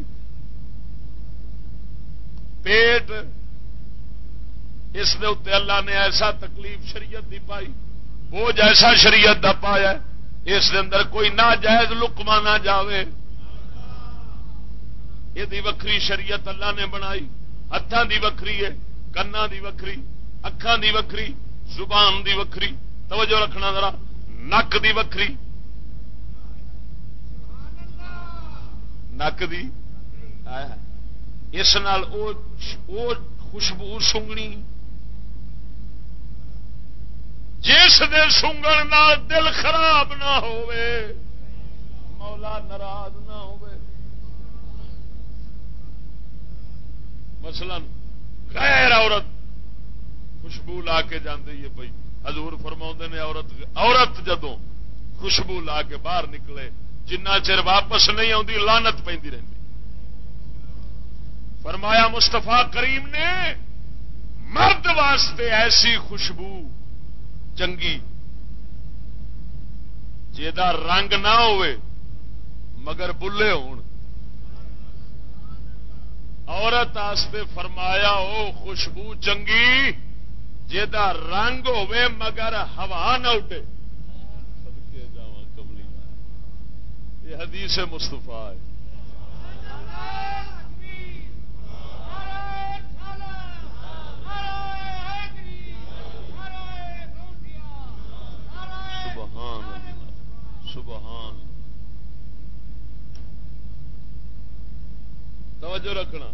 پیٹ، اس اتنے اللہ نے ایسا تکلیف شریعت دی پائی۔ بوجھ ایسا شریعت دا پایا اس اندر کوئی ناجائز لکما نہ جاوے۔ یہ وکری شریعت اللہ نے بنائی ہاتھوں دی وکری ہے کنا دی وکری اکھان دی وکری زبان دی وکری توجہ رکھنا ذرا نک دی وکری نک دی اس نال او او خوشبو سنگنی جس دے سنگن نال دل خراب نہ ہوئے مولا ناراض نہ ہوئے مثلا غیر عورت خوشبو لا کے جاندی ہے بھائی۔ حضور فرما نے عورت عورت جدو خوشبو لا کے باہر نکلے، جنہ چر واپس نہیں آتی لانت پہ رہی فرمایا مستفا کریم نے مرد واسطے ایسی خوشبو چنگی جا رنگ نہ ہوئے، مگر بلے ہون۔ عورت آستے فرمایا، او خوشبو چنگی جا رنگ ہوے مگر ہوا نہ اٹھے. کملی یہ حدیث مستفا ہے۔ سبحان سبحان توجہ رکھنا۔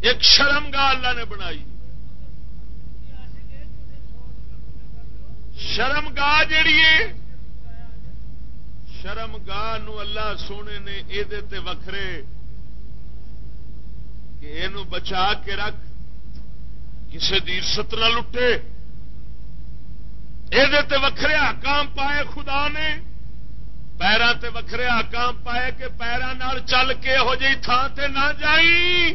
ایک شرم گاہ اللہ نے بنائی۔ شرم گاہ جیڑی شرم گاہ اللہ سونے نے یہ وکھرے کہ یہ بچا کے رکھ کسی کی عزت نہ لٹے۔ یہ وکھرے حکام پائے خدا نے۔ پیروں تے وکھرے حکام پائے کہ پیروں چل کے یہو جی تھان تے نہ جائی۔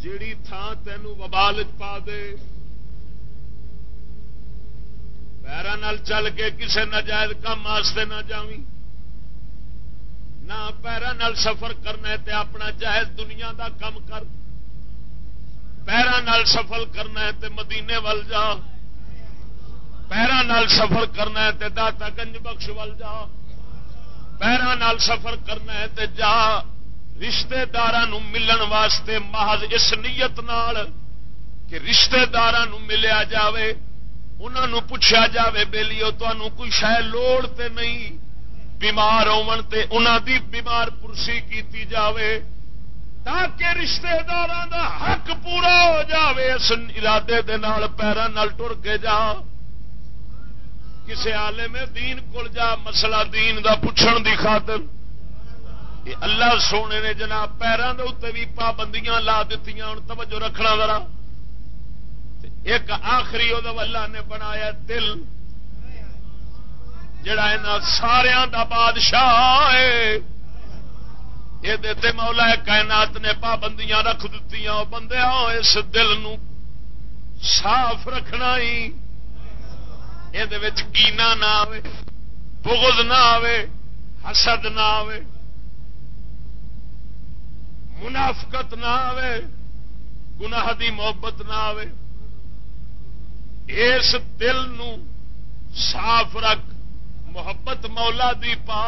جیڑی تھان تینوں وبال پا دے۔ پیروں چل کے کسی نجائز کام واسطے نہ جاوی نہ پیروں سفر کرنا تے اپنا جائز دنیا دا کم کر۔ پیروں سفر کرنا تے مدینے ول جا۔ پیروں سفر کرنا تے داتا گنج بخش ول جا۔ پیروں سفر کرنا تے جا۔ رشتے دار ملن واسطے محض اس نیت نال کہ رشتے دار ملیا جاوے۔ انہوں پوچھا جائے بےلیو تمہوں کوئی شہ لوڑ تے نہیں۔ بیمار دی بیمار پرسی کیتی جاوے۔ تاکہ رشتے دار دا حق پورا ہو جاوے، اس ارادے دے نال پیروں ٹر کے جا۔ کسے آلے میں دین کول جا مسئلہ دین دا پوچھن دی خاطر اللہ سونے نے جناب پیروں کے اتنے بھی پابندیاں لا دیتی ہوں توجہ رکھنا ذرا۔ ایک آخری اللہ نے بنایا دل، جڑا ان سارا دا بادشاہ یہ مولا کائنات نے پابندیاں رکھ دیتی بندے اس دل نو صاف رکھنا ہی۔ یہ کینا نہ آئے بغض نہ آئے حسد نہ آئے منافقت نہ آئے گناہ دی محبت نہ آئے اس دل نو صاف رکھ محبت مولا دی پا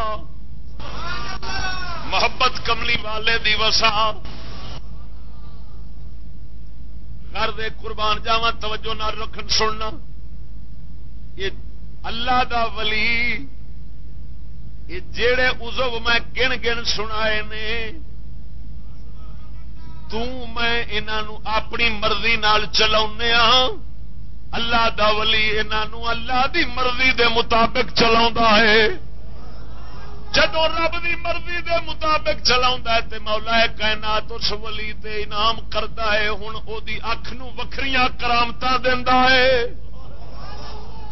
محبت کملی والے دی وسا گھر دے قربان جاوا توجہ نہ رکھن سننا یہ اللہ دا ولی، یہ جڑے ازو میں گن گن سنائے نے میں انہوں اپنی مرضی نال چلا اللہ دا ولی انہوں اللہ دی مرضی دے مطابق چلا ہے۔ جدو رب دی مرضی دے مطابق چلا ہے مولا کائنات اس ولی تے انعام کرتا ہے ہوں وہ اکھ نکری کرامت دینا ہے۔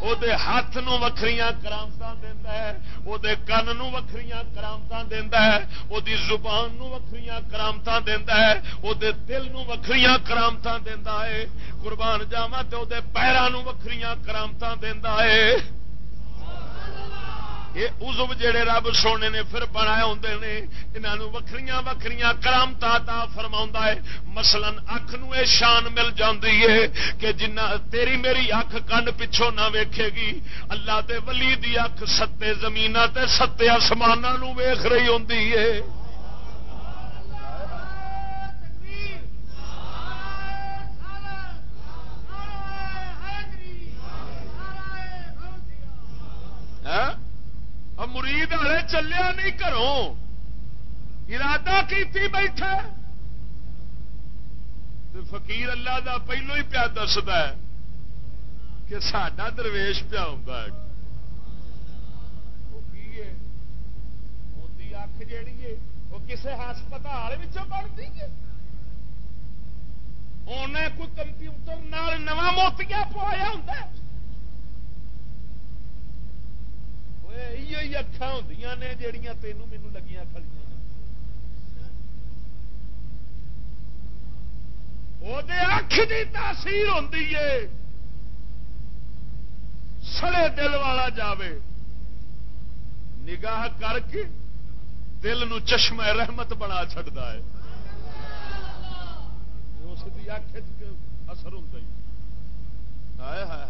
وہ ہاتھ نو وکری کرامت دینا ہے وہ کن وکری کرامت دینا ہے وہ زبان نو وکری کرامت دینا ہے وہ دل نو وکری کرامت دینا ہے قربان جاوا تو پیروں وکری کرامت دینا ہے یہ ازب جڑے رب سونے نے پھر بنایا ہوں نے انہوں وکری وکری کرامت تا فرما ہے۔ مسلن اکھ نو شان مل جاتی ہے کہ جنا تیری میری اکھ کن پچھوں نہ ویکھے گی، اللہ دے ولی دی اکھ ستے زمین تے ستے آسمان ویخ رہی ہوں ہاں؟ مرید والے چلیا نہیں کرو۔ ارادہ کی بیٹھا فقیر اللہ دا پہلو ہی پیا دستا ہے کہ سڈا درویش پیا ہوں اکھ جیڑی ہے، وہ کسی ہسپتال بنتی ہے۔ انہیں کوئی کمپیوٹر نواں موتیا پوایا ہوں اکھا ہوں نے جہیا تینوں مینو لگیاں کھڑی اکھ کی تاثیر ہوں سڑے دل والا جاوے نگاہ کر کے دل نو چشمہ رحمت بنا چڑتا ہے اس کی اکھ اثر ہوں ہائے ہائے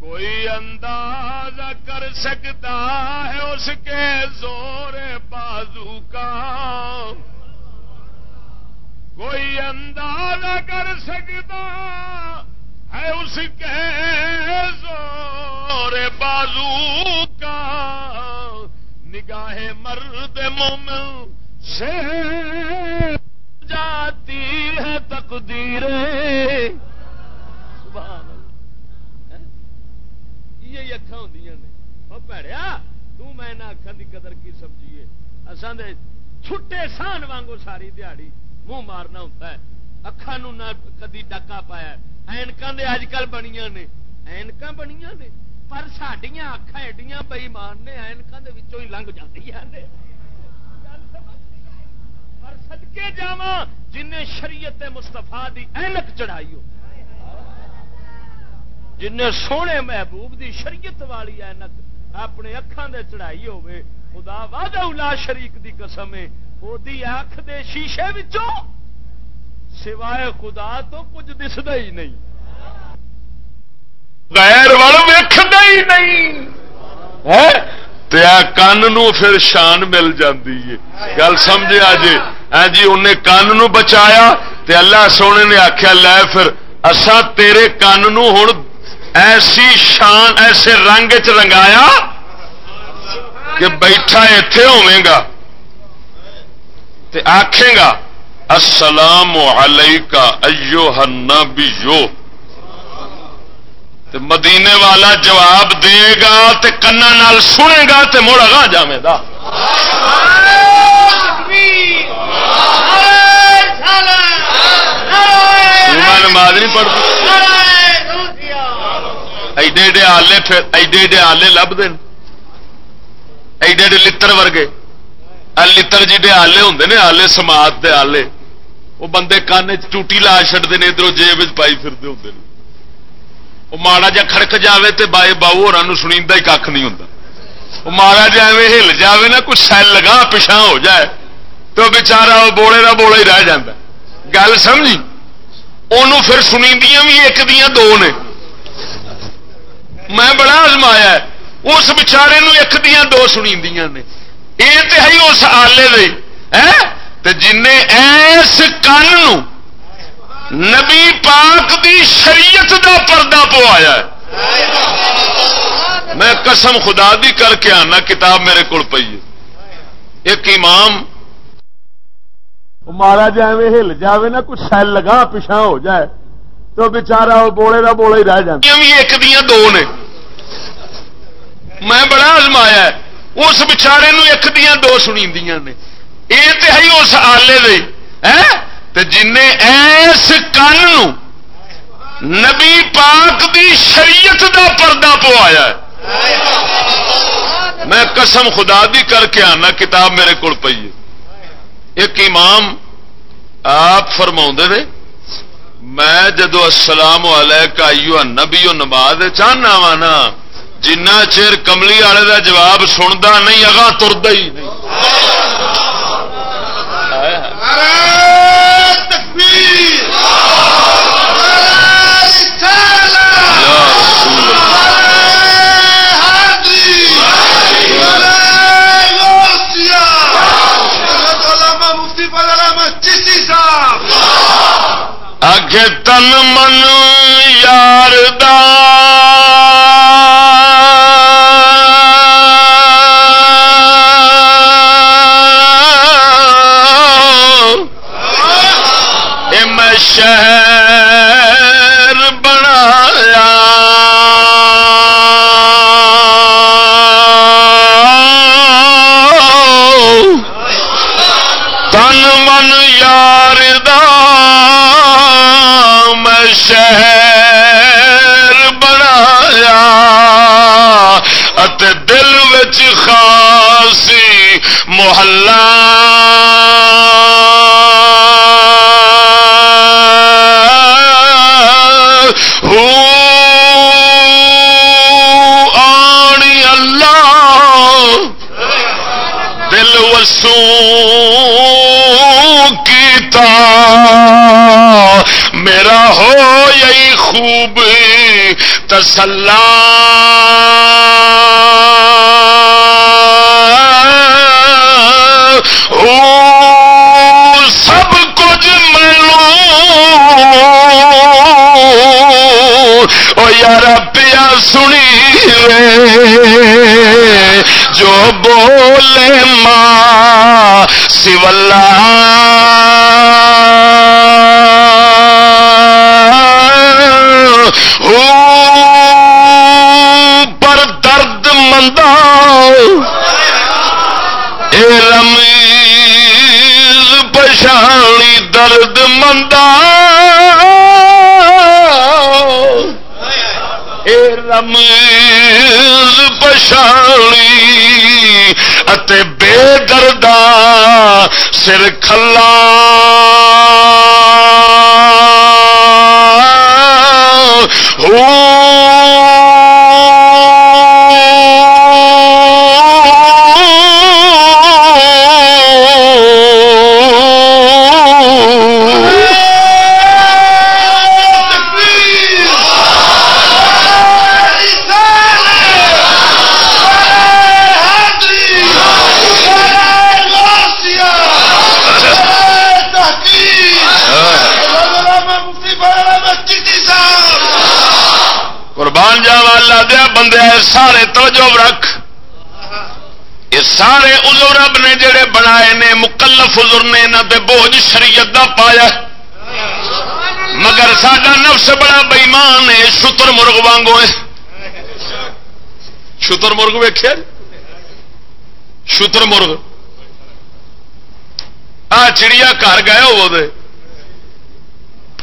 کوئی انداز کر سکتا ہے اس کے زور بازو کا؟ کوئی انداز کر سکتا ہے اس کے زور بازو کا؟ نگاہ مرد مومن سے جاتی ہے تقدیر سبحان یہ اکھا ہوں نے پیڑیا تین اکھان کی قدر کی سمجھیے اصل چھٹے سان وانگو ساری دیہڑی منہ مارنا ہوتا ہے اکھان نہ کدی ڈکا پایا اینکاں دے اج کل بنیا نے اینکاں بنیا نے پر سڈیا اکھان ایڈیاں بئی مان نے اینکاں دے وچوں ہی لنگ جاتی نے پر سدکے جاوا جن شریعت مستفا دی اینک چڑھائی ہو جن سونے محبوب دی شریعت والی اینک اپنے اکھان دے چڑھائی ہوے خدا وعدہ لا شریک دی قسم ہے، او دی اکھ دے شیشے وچوں سوائے خدا تو کچھ دسدا ہی نہیں۔ غیر وال ویکھدا ہی نہیں۔ ہے؟ کن نو پھر شان مل جاندی ہے۔ گل سمجھا جی؟ ہاں جی انہیں کن نو بچایا، تے اللہ سونے نے آخیا لے پھر اسا تیرے کن نو ہوں ایسی شان ایسے رنگ چ رنگایا کہ بیٹھا اتے ہوا آخے گا السلام علیکہ ایو ہن بھی مدینے والا جواب دے گا تے کنا سنے گا تے مڑ اگا جائے گا۔ نماز نہیں پڑھتی۔ ایڈے ایڈے آلے ایڈے ایڈے آلے لب دین ایڈے ایڈے لتر ورگے۔ لتر جی آلے ہوں نے، آلے سماعت دے آلے۔ وہ بندے کان ٹوٹی لا چڑتے ہیں ادھر جیب پائی پھرتے ہوں وہ ماڑا جا کھڑک جائے تو بائے باؤ ہو سنی ہی کھ نہیں ہوں وہ ماڑا جا ہل جائے نا کچھ سیل لگا پچھا ہو جائے تو بچارا وہ بوڑے کا بولا ہی رہ جا گل سمجھی؟ انہوں پھر سنی بھی ایک دیا دو نے۔ میں بڑا آزمایا اس بچارے ایک دیا دو سنی نے۔ یہ تو ہے اس آلے دے۔ جن ایس کن نبی پاک دی شریعت دا پردہ پوایا میں قسم خدا دی کر کے آنا کتاب میرے کو پی ایک امام مارا جائے ہل جائے نا کچھ سیل لگا پچھا ہو جائے۔ تو بچارا بولے کا بولا ہی رہ جائے ایک دیا دو نے۔ میں بڑا آزمایا اس بچارے ایک دیا دو سنی نے۔ یہ تو ہے اس آلے دے۔ جن ایس کن نبی پاک دی شریعت دا پردہ پوایا میں قسم خدا دی کر کے آنا، کتاب میرے کو پی ایک امام آپ فرما نے، میں جدو السلام علیکہ ایو نبی نماز چاہنا وا نا جنا چیر کملی والے کا جواب سنتا نہیں اگا ترتا ہی نہیں تن من یار شہر بنایا۔ تن من یار میں شہر بنایا۔ دل خاصی محلہ رسو کیتا میرا ہو یہی خوب تسلا سب کچھ ملو او یار پیا سنی رے جو بولے ماں سولہ پر درد مندا اے رمیز پشانی درد مندا رمیز پشانی بے دردہ سر کھلا ہو بنائے نے یہاں بوجھ شریعت دا پایا۔ مگر سڈا نفس بڑا بئیمان ہے، شتر مرغ وانگو ہے۔ شتر مرغ ویخیا شتر مرغ۔ آ چڑیا گھر گئے ہو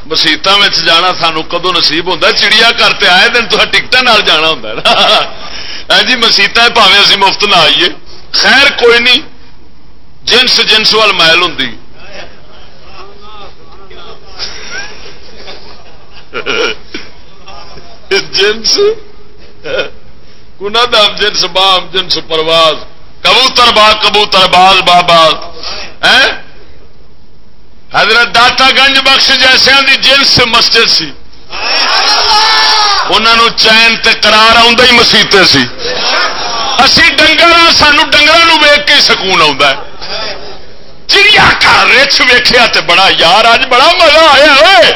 مسیت جانا سانو کدو نصیب ہوتا چڑیا گھر تے آئے دن تو ٹکٹ جانا ہوں ہاں، ہاں۔ ہاں جی مسیت پاوے اسی مفت نہ آئیے۔ خیر، کوئی نہیں۔ جنس جنس وال محل ہوں جنس، کنا دام جنس بام جنس پرواز۔ کبوتر با کبوتر باز با باز حضرت داتا گنج بخش جیسے دی جنس مسجد سی۔ انہوں چین ترار آ مسیطے سی۔ اسی ڈنگر سانو ڈنگر ویگ کے سکون آ چڑیا گھر رچ ویخیا بڑا یار اج بڑا مزہ آیا ہوئے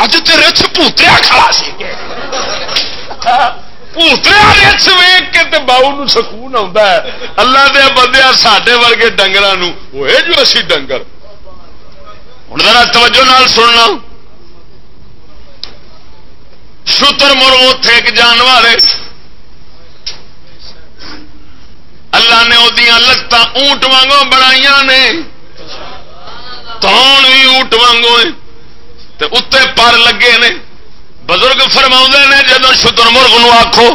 اج تو رچ پوتریا کھڑا سی۔ پوتریا رچ ویگ کے باؤ نو سکون آ اللہ دیا بندے سڈے ورگے ڈنگر ہوئے جو اسی ڈنگر۔ ہوں ذرا توجہ نال سننا۔ شتر مرغ اتے ایک جانور ہے۔ اللہ نے وہ لتان اونٹ وانگو بنائی نے۔ تون بھی اونٹ وانگو اتنے پر لگے نے۔ بزرگ فرما نے جب شتر مرغ نو آخو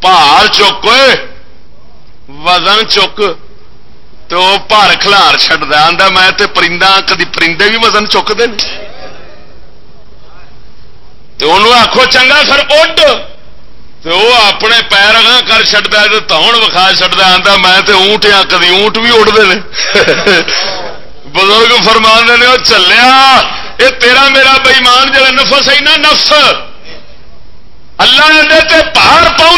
پہاڑ چک وزن چک تو وہ پار کھلار چڈ آدھا میں پرندہ، کدی پرندے بھی وزن چکتے ہیں انہوں آخو چنگا سر اڈ تو وہ اپنے پیر اگاں کر چڑتا تو تون وکھا چڑتا آتا میں تو اونٹ ہاں کدی اونٹ بھی اڈتے ہیں بزرگ فرمان نے وہ چلیا یہ تیرا میرا بئیمان جا نفس ہے نا نفس۔ اللہ نے پار پاؤں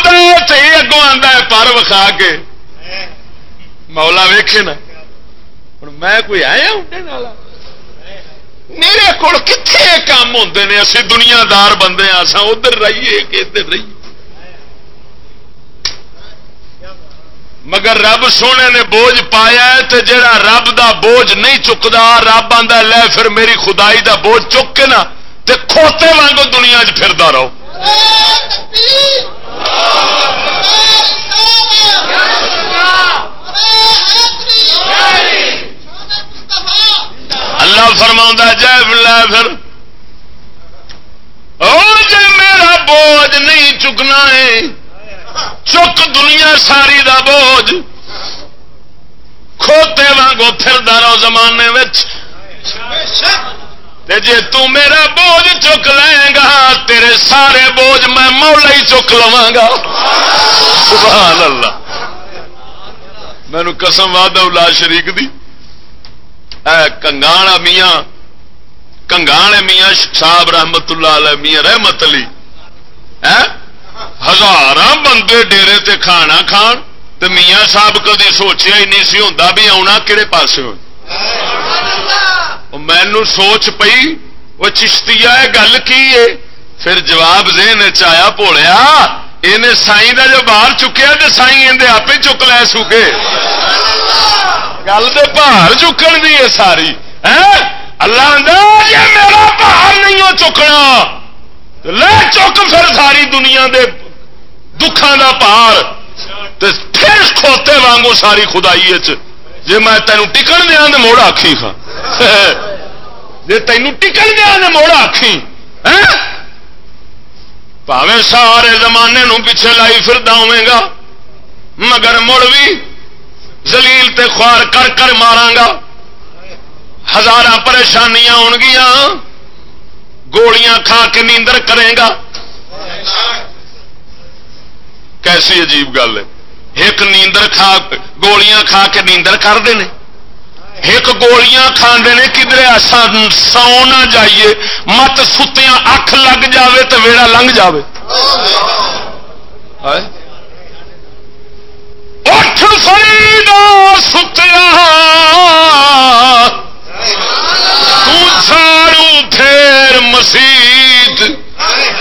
تو یہ اگوں آتا ہے پر وکھا کے۔ مولا ویکھے نا۔ ہوں میں کوئی آیا والا میرے کو کتنے کام ہوتے ہیں اسی دنیا دار بندے آسا ادھر رہیے کہ ادھر رہیے مگر رب سونے نے بوجھ پایا ہے تو جڑا رب دا بوجھ نہیں چکتا رب آتا لے پھر میری خدائی دا بوجھ چک کے نا تے کھوتے وانگو دنیا چ پھردا رہو۔ اللہ فرما جائے پھر۔ جی میرا بوجھ نہیں چکنا ہے چک دنیا ساری دا بوجھ کھوتے وانگو پھر دارو زمانے تے جی میرا بوجھ چک لے گا، تیرے سارے بوجھ میں مولا ہی چک لوا گا۔ سبحان اللہ۔ مینو قسم واد لا شریک دی۔ کنگا میاں کنگا میاں صاحب رحمت اللہ علیہ میاں رحمت علی۔ ہزار بندے ڈیرے تے کھانا کھان تو میاں صاحب کدی سوچیا ہی نہیں سی ہوں بھی آنا کہڑے پاس ہو مینو سوچ پئی وہ چشتی ہے گل کی ہے پھر جواب ذہن چیا پوڑیا یہ سائی کا جو باہر چکیا تو سائی اندر آپ چک لے سوکے گل تو باہر چکن دی ہے ساری۔ ہاں؟ اللہ میرا باہر نہیں چکنا۔ لے چک پھر ساری دنیا دے دکھان دا پار پھر کھوتے وانگو ساری خدائی جی میں تینوں ٹکن دیا تو موڑ آخی خا جی تینوں ٹکن دیا تو موڑ آخی ہاں؟ پاوے سارے زمانے نو پیچھے لائی پھر گا۔ مگر مڑ بھی زلیل تے خوار کر کر مارا گا۔ ہزار پریشانیاں ہون گیا گولیاں کھا کے نیندر کرے گا؟ کیسی عجیب گل ہے۔ ایک نیندر کھا، گولیاں کھا کے نیندر کرتے ہیں۔ ایک گولیاں کھانے نے کدھر سو نہ جائیے۔ مت ستیاں اکھ لگ جاوے تو ویڑا لنگ جاوے۔ اٹھ فریدا ستیا تاڑو پھر مسیت،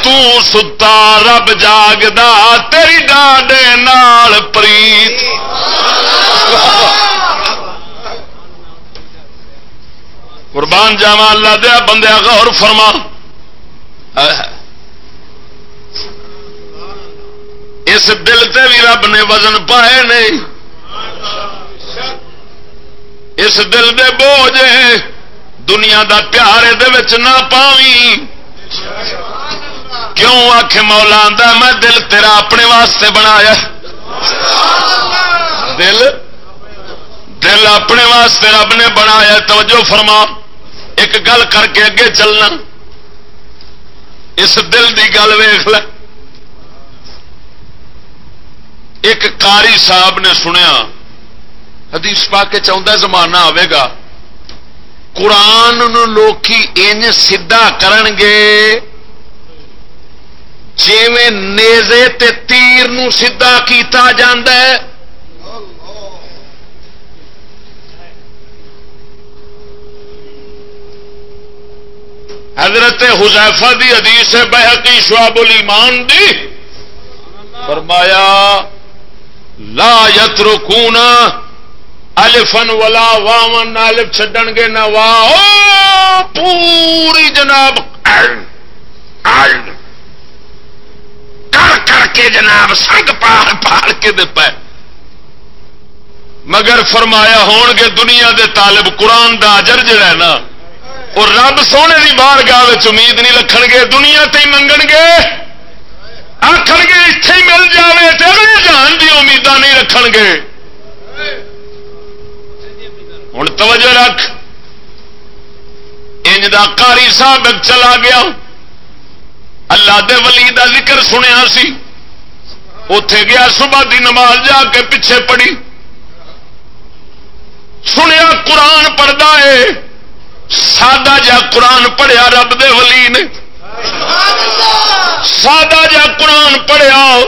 تو ستا رب جاگدا، تیری ڈانڈے نال پریت۔ قربان جاوا اللہ دیا بندے، غور فرما۔ اس دل تے بھی رب نے وزن پائے نہیں۔ اس دل دے بوجھ دنیا دا پیار یہ نہ پاوی کیوں آخ مولا آدھا میں دل تیرا اپنے واسطے بنایا دل؟ دل اپنے واسطے رب نے بنایا توجہ فرما۔ ایک گل کر کے اگے چلنا۔ اس دل دی گل ویخ ل ایک کاری صاحب نے سنیا، حدیث پا کے چاہتا زمانہ آئے گا۔ قرآن لوکی ان سیدھا کرن گے جیویں نیزے تے تیر نو سیدھا کیتا جاندہ ہے۔ حضرت حذیفہ دی حدیث ہے، بحقی شعب الایمان دی۔ فرمایا، لا یترکونا الفن ولا واون الف چڈن گے نہ واہ پوری جناب کر کر کے جناب سنگ پاڑ پاڑ کے دے مگر فرمایا ہون گے دنیا دے طالب قرآن دا اجر جڑا ہے نا، اور رب سونے دی بار گاہ امید نہیں رکھن گے، دنیا تے منگن گے۔ آخر گے اتنے ہی مل جائے جان دی امیداں نہیں رکھن گے۔ ہوں توجہ رکھ۔ انج دا کاری صاحب چلا گیا۔ اللہ دے ولی دا ذکر سنیا سی۔ اتے گیا صبح دی نماز جا کے پیچھے پڑی۔ سنیا قرآن پڑھتا ہے۔ سادہ جا قرآن پڑھیا رب دے ولی نے۔ سادہ جا قرآن پڑھیا۔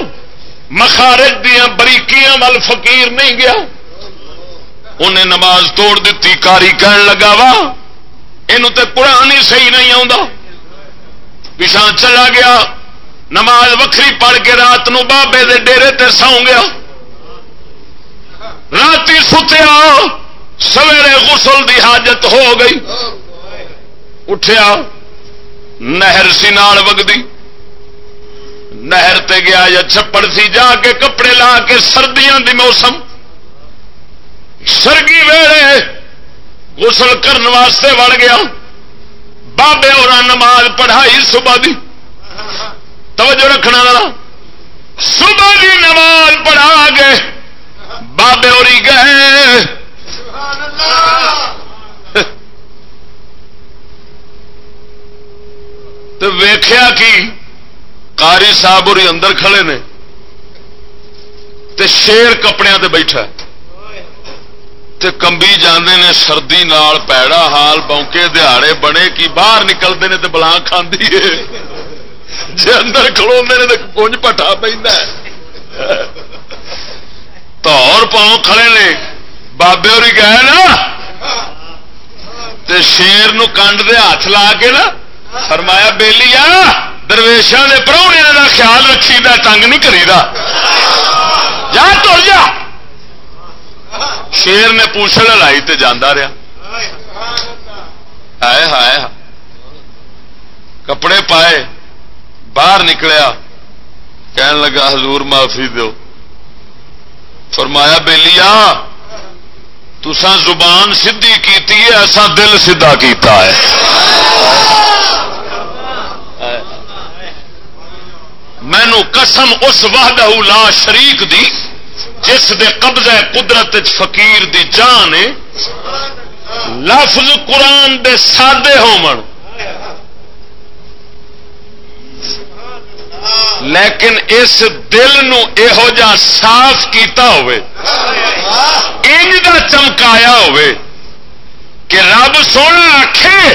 مخارج دیا بریکیاں وال فقیر نہیں گیا۔ انہیں نماز توڑ دیتی، کاری کہن لگا وا یہ قرآن ہی صحیح نہیں آتا پچھا چلا گیا، نماز وکری پڑھ کے رات نو بابے دے ڈیرے تے سو گیا۔ رات ستیا، سویرے غسل دی حاجت ہو گئی۔ اٹھیا، نہر سی نال وگدی۔ نہر تے گیا یا چھپڑ سی، جا کے کپڑے لا کے سردیاں دی موسم۔ سرگی ویڑے غسل کرنے واسطے وڑ گیا۔ بابے اور نماز پڑھائی صبح دی۔ توجہ رکھنا والا صبح دی نماز پڑھا گئے۔ بابے اور گئے۔ تو ویخیا کی؟ کاری صاحب اور اندر کھڑے نے۔ تے شیر کپڑے تے بیٹھا تے کمبی جانے نے سردی نال پیڑا حال بونکے دہاڑے بنے کی باہر نکلتے ہیں تو بلا کھاندی ہے۔ جی اندر کھلو نے تو کونج پٹا پہ تور پاؤں کھڑے نے۔ بابے اور گئے نا۔ تے شیر نو کنڈ دے ہاتھ لا کے نا۔ فرمایا بےلی آ درویشان کے پرونے کا خیال رکھی دا تنگ نہیں کری دا جا تر جا۔ شیر نے پوچھل لائی تے جانا رہا۔ آئے ہائے۔ کپڑے پائے، باہر نکلیا۔ کہن لگا، حضور معافی دو۔ فرمایا بےلی آ تسان زبان سدھی کی ایسا دل سیدا کیتا ہے۔ مینو قسم اس وحدہ لا شریک دی۔ جس دے قبضہ قدرت فقیر دی جان لفظ قرآن دے سادے ہومن۔ لیکن اس دل نو یہو جا صاف کیتا ہوئے، انج دا چمکایا ہوئے کہ رب سونا آخے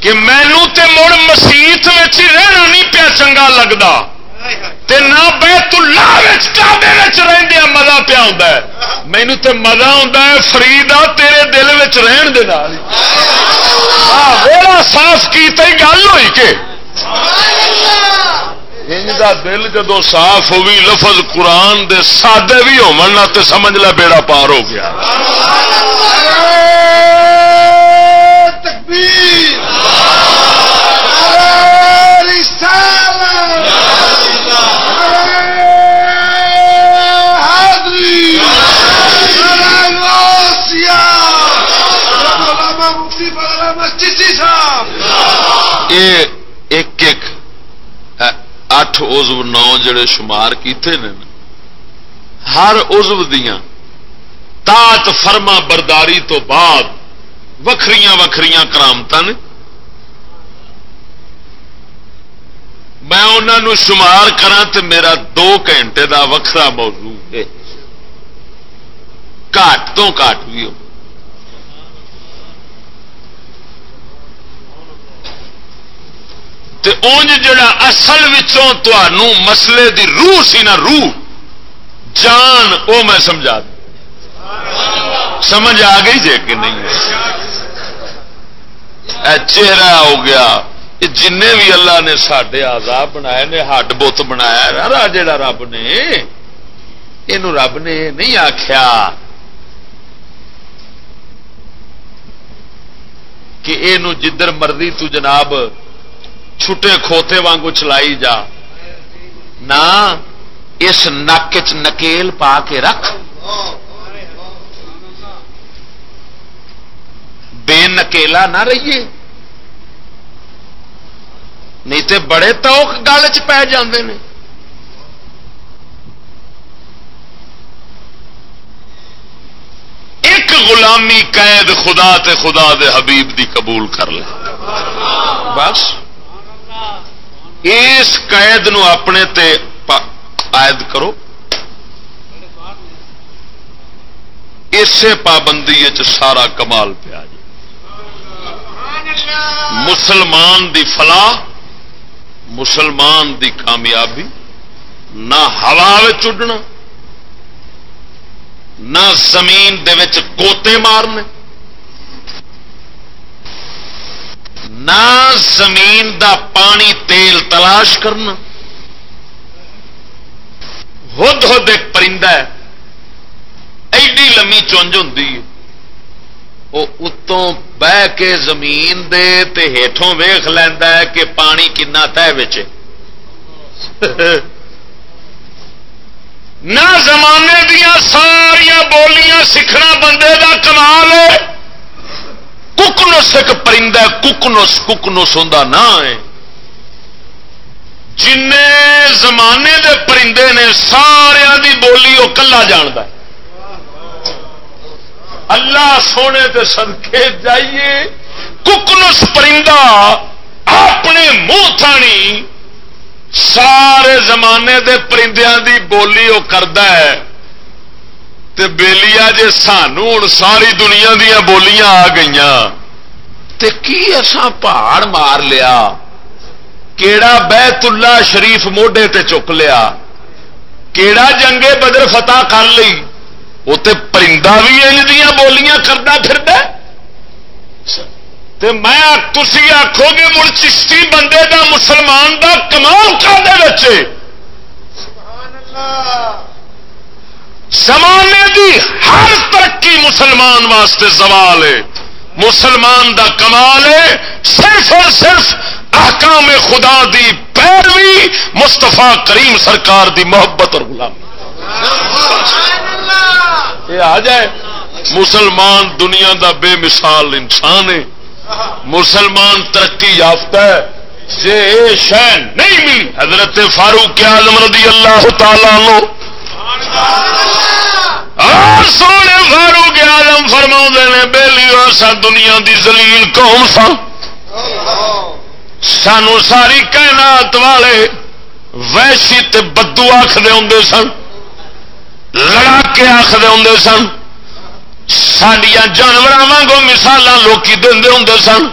کہ مینو تے مڑ مسیت رہنا نہیں پیا چنگا لگتا نہ بیت اللہ کعبے رہدیا مزہ پیا ہے۔ تے مزہ آتا ہے تیرے دل رہن دے بڑا صاف کی گل ہوئی کہ۔ دل جدو صاف ہوئی لفظ قرآن دے سادے بھی ہو سمجھ لے بیڑا پار ہو گیا۔ تکبیر۔ ایک ایک اٹھ ازو نو جڑے شمار کیتے نے ہر ازو دیا تات فرما برداری تو بعد وکری وکری کرامت نے میں انہوں شمار کرا تو میرا دو گھنٹے دا وکھرا موضوع ہے گاٹ تو گاٹ بھی ہو اونج جڑا اصل وچوں مسئلے دی روح سی نا روح، جان وہ میں سمجھا سمجھ آ گئی جے کہ نہیں؟ اے چہرہ ہو گیا۔ جن بھی اللہ نے سڈے آزاد بنایا نے، ہڈ بت بنایا جا رب نے۔ یہ رب نے نہیں آخیا کہ یہ جدھر مرضی تو جناب چھٹے کھوتے وانگو چلائی جا۔ نہ اس نک چ نکیل پا کے رکھ۔ بے نکیلا نہ رہیے۔ نہیں تے بڑے توک گل چ پی جاندے نے۔ ایک غلامی قید خدا تے خدا دے حبیب دی قبول کر لے۔ بس۔ اس قید نو اپنے تے عائد کرو۔ اسے پابندی سارا کمال پیا جی مسلمان دی فلاح، مسلمان دی کامیابی، نہ ہوا اڈنا، نہ زمین دے وچ کوتے مارنے۔ نہ زمین دا پانی تیل تلاش کرنا۔ ہد ہد ایک پرندہ ہے۔ ایڈی لمی چونج ہوں وہ اتوں بہ کے زمین دے تے ہیٹوں ویخ لینا ہے کہ پانی کنا تہ نہ زمانے دیا ساریا بولیاں سیکھنا بندے کا کمال ہے۔ ککنس ایک پرندہ ککنس ککنس ہوں نہ ہے جن زمانے دے پرندے نے سارا دی بولی وہ کلا جانتا ہے اللہ سونے تے سدکے جائیے ککنس پرندہ اپنے منہ تھانی سارے زمانے دے پرندیاں دی بولی وہ کرتا ہے تے بیلیا جے سانو ہوں ساری دنیا دیا بولیاں آ گئی تے کی اساں پہاڑ مار لیا؟ کیڑا بیت اللہ شریف موڈے تے چک لیا؟ کیڑا جنگے بدر فتح کر لی وہ تو پرندہ بھی ان دیا بولیاں کرتا پھر تے میں تھی آخو گے مڑ چشتی بندے دا مسلمان دا کمال کر بچے سبحان اللہ۔ زمانے دی ہر ترقی مسلمان واسطے سوال ہے۔ مسلمان دا کمال ہے۔ صرف اور صرف احکام خدا دی پیروی مستفا کریم سرکار دی محبت اور غلامی۔ یہ آ جائے۔ مسلمان دنیا دا بے مثال انسان ہے۔ مسلمان ترقی یافتہ ہے۔ جی شہ نہیں ملی۔ حضرت فاروق اعظم رضی اللہ تعالی لو سونے فاروق آلم فرما نے بہلی سا دنیا دی زلیل قوم سا سانو ساری کائنات والے ویشی تے بدو آخر ہوں سن لڑا کے آخر ہوں سن۔ سڈیا جانور واگوں مثال لوکی دے ہوں سن۔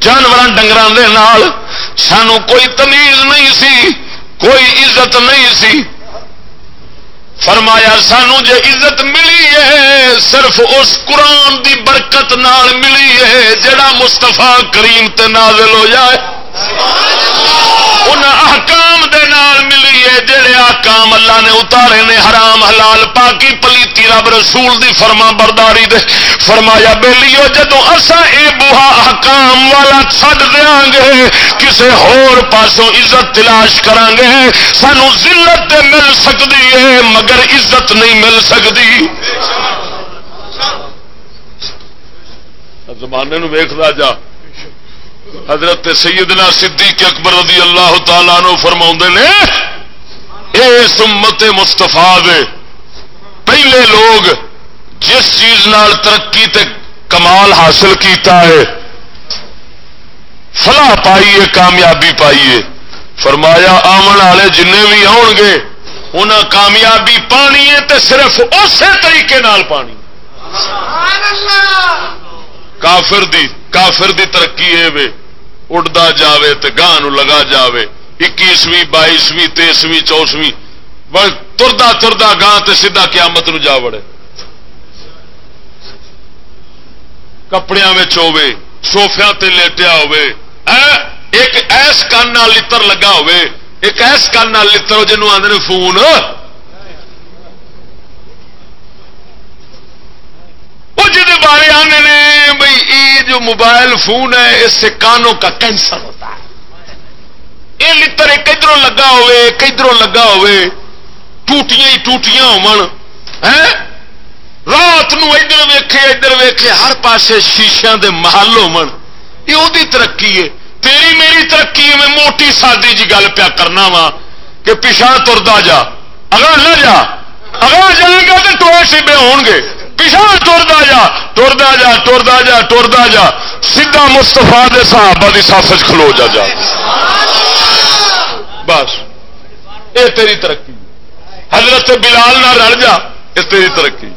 جانور ڈنگر سانو کوئی تمیز نہیں سی، کوئی عزت نہیں سی۔ فرمایا، سانو جے عزت ملی ہے، صرف اس قرآن دی برکت نال ملی ہے جڑا مستفا کریم تے نازل ہو جائے ان احکام دے نال ملی ہے، جڑے احکام اللہ نے اتارے نے، حرام، حلال، پاکی، پلیتی، رب رسول دی فرما برداری دے۔ فرمایا، بیلیو جدو اسا اے بوہا احکام والا چھڈ دیاں گے، کسے ہور پاسوں عزت تلاش کران گے، سانو ذلت تے مل سکتی ہے، مگر عزت نہیں مل سکتی زمانے ویختا جا۔ حضرت سیدنا صدیق اکبر رضی اللہ تعالی نو فرما نے اے سمت مستفا دے پہلے لوگ جس چیز نال ترقی تے کمال حاصل کیتا ہے فلاح پائیے کامیابی پائیے۔ فرمایا آمن والے جن بھی آن گے انہیں کامیابی پانی ہے تے صرف اسی طریقے نال پانی۔ کافر دی کافر دی ترقی ہے وے۔ اڈتا جاوے تے گاہ لگا جاوے، اکیسویں، بائیسویں، تیسویں، چوسویں۔ تردا تردا گاہ تے سیدھا قیامت نو جا وڑے۔ کپڑے ہوے سوفیا تے لیٹیا ہوے ایک ایس کن لتر لگا ہوے ایک ایس کن لتر جنوب آدھے فون۔ وہ جہد بارے آنے نے بھائی یہ جو موبائل فون ہے، اس سے کانوں کا کینسر ہوتا ہے۔ یہ لتر ایک ادھر لگا ہوئے ادھر لگا ہوئے، ٹوٹیاں ہی ٹوٹیاں ہو رات نو ادھر ویکھے ادھر ویکھے، ہر پاسے شیشہ دے محل ہو یہ وہی ترقی ہے۔ تیری میری ترقی میں موٹی سادی جی گل پیا کرنا وا کہ پیچھا ترتا جا اگر نہ جا۔ اگر جائے گا تو ٹوئے سیبے ہون گے۔ پیچھا ٹرتا جا ٹرتا جا ٹرتا جا ٹرتا جا سیدھا مستفا دے صحابہ دی سافج کھلو جا جا۔ بس۔ یہ تیری ترقی۔ حضرت بلال نہ رل جا۔ یہ تیری ترقی۔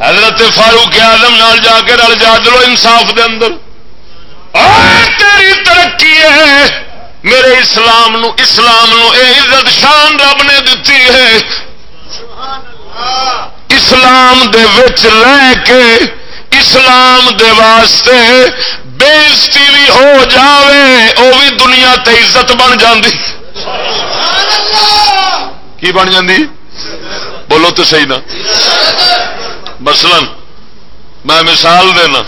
حضرت فاروق آدم نال جا کے رل جا چلو انصاف دے اندر۔ اے تیری ترقی ہے۔ میرے اسلام نو اسلام نو اے عزت شان رب نے دتی ہے۔ اسلام دے وچ رہ کے اسلام دے واسطے بےزتی بھی ہو جاوے وہ بھی دنیا تے عزت بن جاندی۔ کی بن جاندی؟ بولو تو صحیح نا۔ مثلا میں مثال دینا،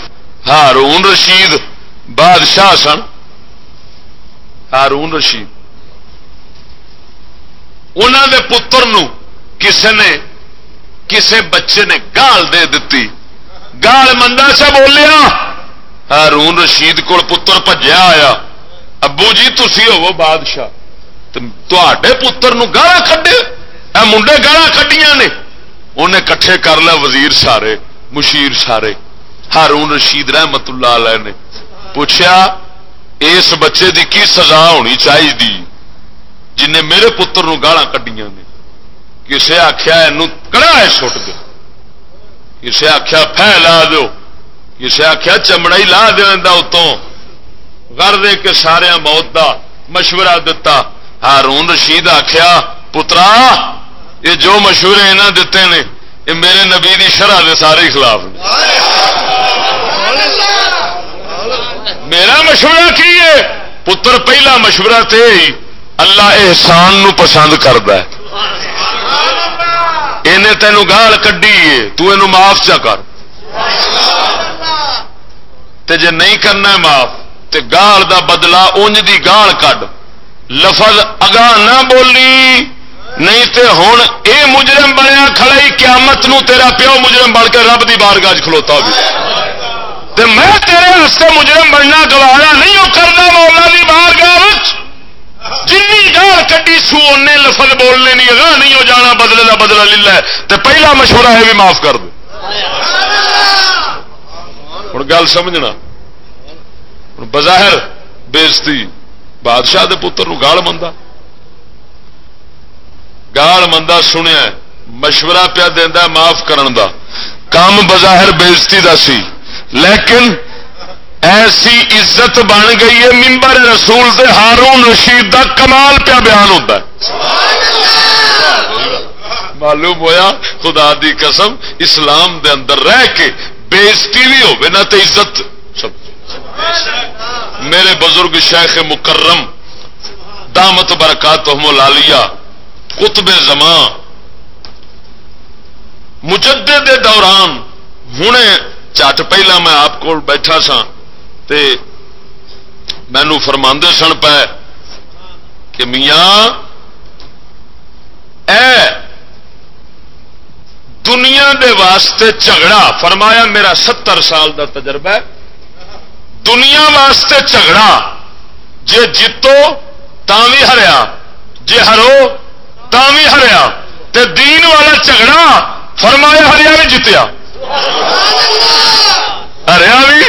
ہارون رشید بادشاہ سن۔ ہارون رشید۔ انہوں دے پتر نو کسے نے کسے بچے نے گال دے دیتی گال مندا سا بولیا، ہارون رشید کو پتر پجیا آیا۔ ابو جی تھی ہو بادشاہ۔ تے پتر گالا کھڈے؟ اے منڈے گالا کھڈیاں نے۔ انہیں کٹھے کر لیا وزیر سارے، مشیر سارے۔ ہارون رشید رحمت اللہ علیہ نے پوچھا اس بچے دی کی سزا ہونی چاہیے جن میرے پتر نو گالا کڈیاں نے۔ کسے آخیا کڑا ہے سٹ دو کسے آخیا فہ لا دو کسے آخیا چمڑا ہی لا دیا اتوں۔ کر دے کے سارا موت دا مشورہ دتا۔ ہارون رشید آخیا پترا، یہ جو مشورے یہاں دیتے ہیں یہ میرے نبی دی شرح دے سارے خلاف میرا مشورہ کی ہے؟ پتر، پہلا مشورہ تے ہی اللہ احسان نو پسند کرتا ہے۔ انہیں تینوں گال کڈی ہے معاف چا کر۔ تے جے نہیں کرنا معاف، تے گال دا بدلا انج دی گال کڈ۔ لفظ اگاں نہ بولی، نہیں تے ہوں اے مجرم بنیا کھڑائی قیامت نو تیرا پیو مجرم بن کے رب دی بارگاہ کھلوتا بھی تے میں تیرے ہستے مجرم بننا گوارا نہیں وہ کرنا مولا دی بارگاہ جن گال کٹی سو ان لفظ بولنے نہیں اگاں نہیں ہو جانا، بدلے کا بدلا لے ہے۔ تو پہلا مشورہ ہے بھی معاف کر دو۔ ہوں گل سمجھنا۔ ہوں بظاہر بےزتی بادشاہ دے پتر نو گال مندا۔ گال مندا سنیا مشورہ پیا دینا معاف کرن دا۔ کام بظاہر بےزتی دا سی۔ لیکن ایسی عزت بن گئی ہے ممبر رسول سے ہارون رشید کا کمال پیا بیان ہوتا ہے۔ معلوم ہویا؟ خدا دی قسم، اسلام دے اندر رہ کے بےزتی بھی ہو نہ تو عزت۔ سب میرے بزرگ شیخ مکرم، دامت برکات لالیہ، قطب زمان مجدد دے دوران ہوں چٹ پہلا میں آپ کو بیٹھا سا تے مینو فرما سن پہ کہ میاں اے دنیا دے واسطے جھگڑا فرمایا میرا ستر سال دا تجربہ ہے۔ دنیا واسطے جھگڑا جے جیتو بھی ہریا جے ہرو بھی ہریا۔ تے دین والا جھگڑا فرمایا ہریا بھی جیتیا۔ ہریا بھی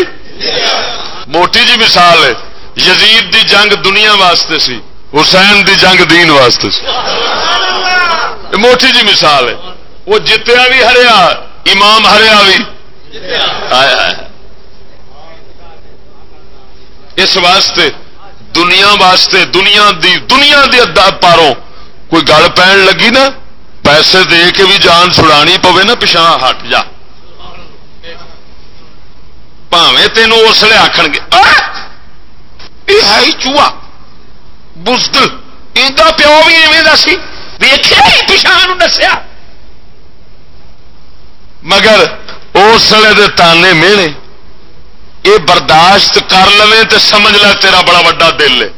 موٹی جی مثال ہے، یزید دی جنگ دنیا واسطے سی، حسین دی جنگ دین واسطے سی۔ موٹی جی مثال ہے۔ وہ جتیا بھی ہریا، امام ہریا بھی اس واسطے دنیا واسطے، دنیا دی دنیا دی ادا پاروں کوئی گل پہن لگی نا، پیسے دے کے بھی جان چھڑانی پوے نا پچھا ہٹ جا۔ پاوے تینوں اس لیے آخ گے یہ ہے چوہا بزدل ادا پیو بھی ایویں دسی ویخیا ہی پچھا دسیا مگر اس لیے دے تانے مینے یہ برداشت کر لے تو سمجھ لے تیرا بڑا وا دل ہے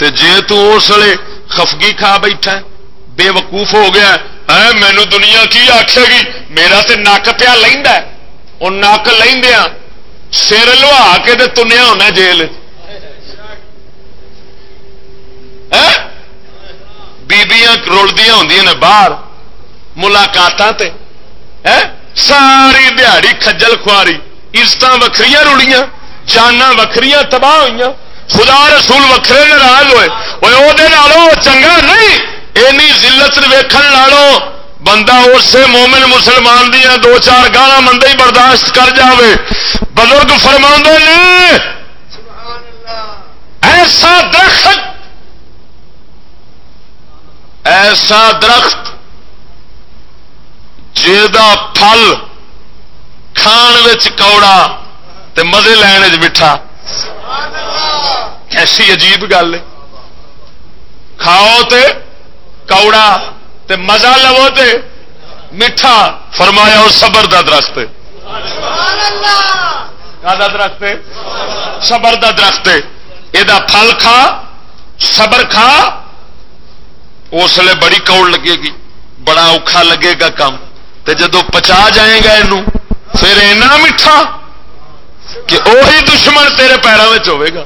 جی تسلے خفگی کھا بیٹھا بے وقوف ہو گیا ہے مینو دنیا کی آخے گی میرا تو نک پیا لینا وہ نک لیا سر لوا کے تنیا ہونا جیل بیبیاں رلدیا ہوں باہر ملاقات ساری دیہڑی کھجل خواری عزت وکری روڑیاں جانا وکری تباہ ہوئی خدا رسول وکھرے ناراض ہوئے وہ چنگا نہیں اینی ذلت ویکھن لالو بندہ اسے مومن مسلمان دیا دو چار گانا مندے ہی برداشت کر جاوے۔ بزرگ فرما نے ایسا درخت ایسا درخت جا پھل کھان کوڑا تے مزے لین میٹھا۔ ایسی عجیب گل کھاؤ تے کوڑا۔ تے مزہ لو تے میٹھا فرمایا اور صبر دا درخت درخت صبر دا درخت یہ پھل کھا صبر کھا اس لیے بڑی کوڑ لگے گی بڑا اوکھا لگے گا کام۔ تے جدو پچا جائے گا یہ پھر اینا میٹھا کہ وہی دشمن تیرے پیروں میں ہوے گا۔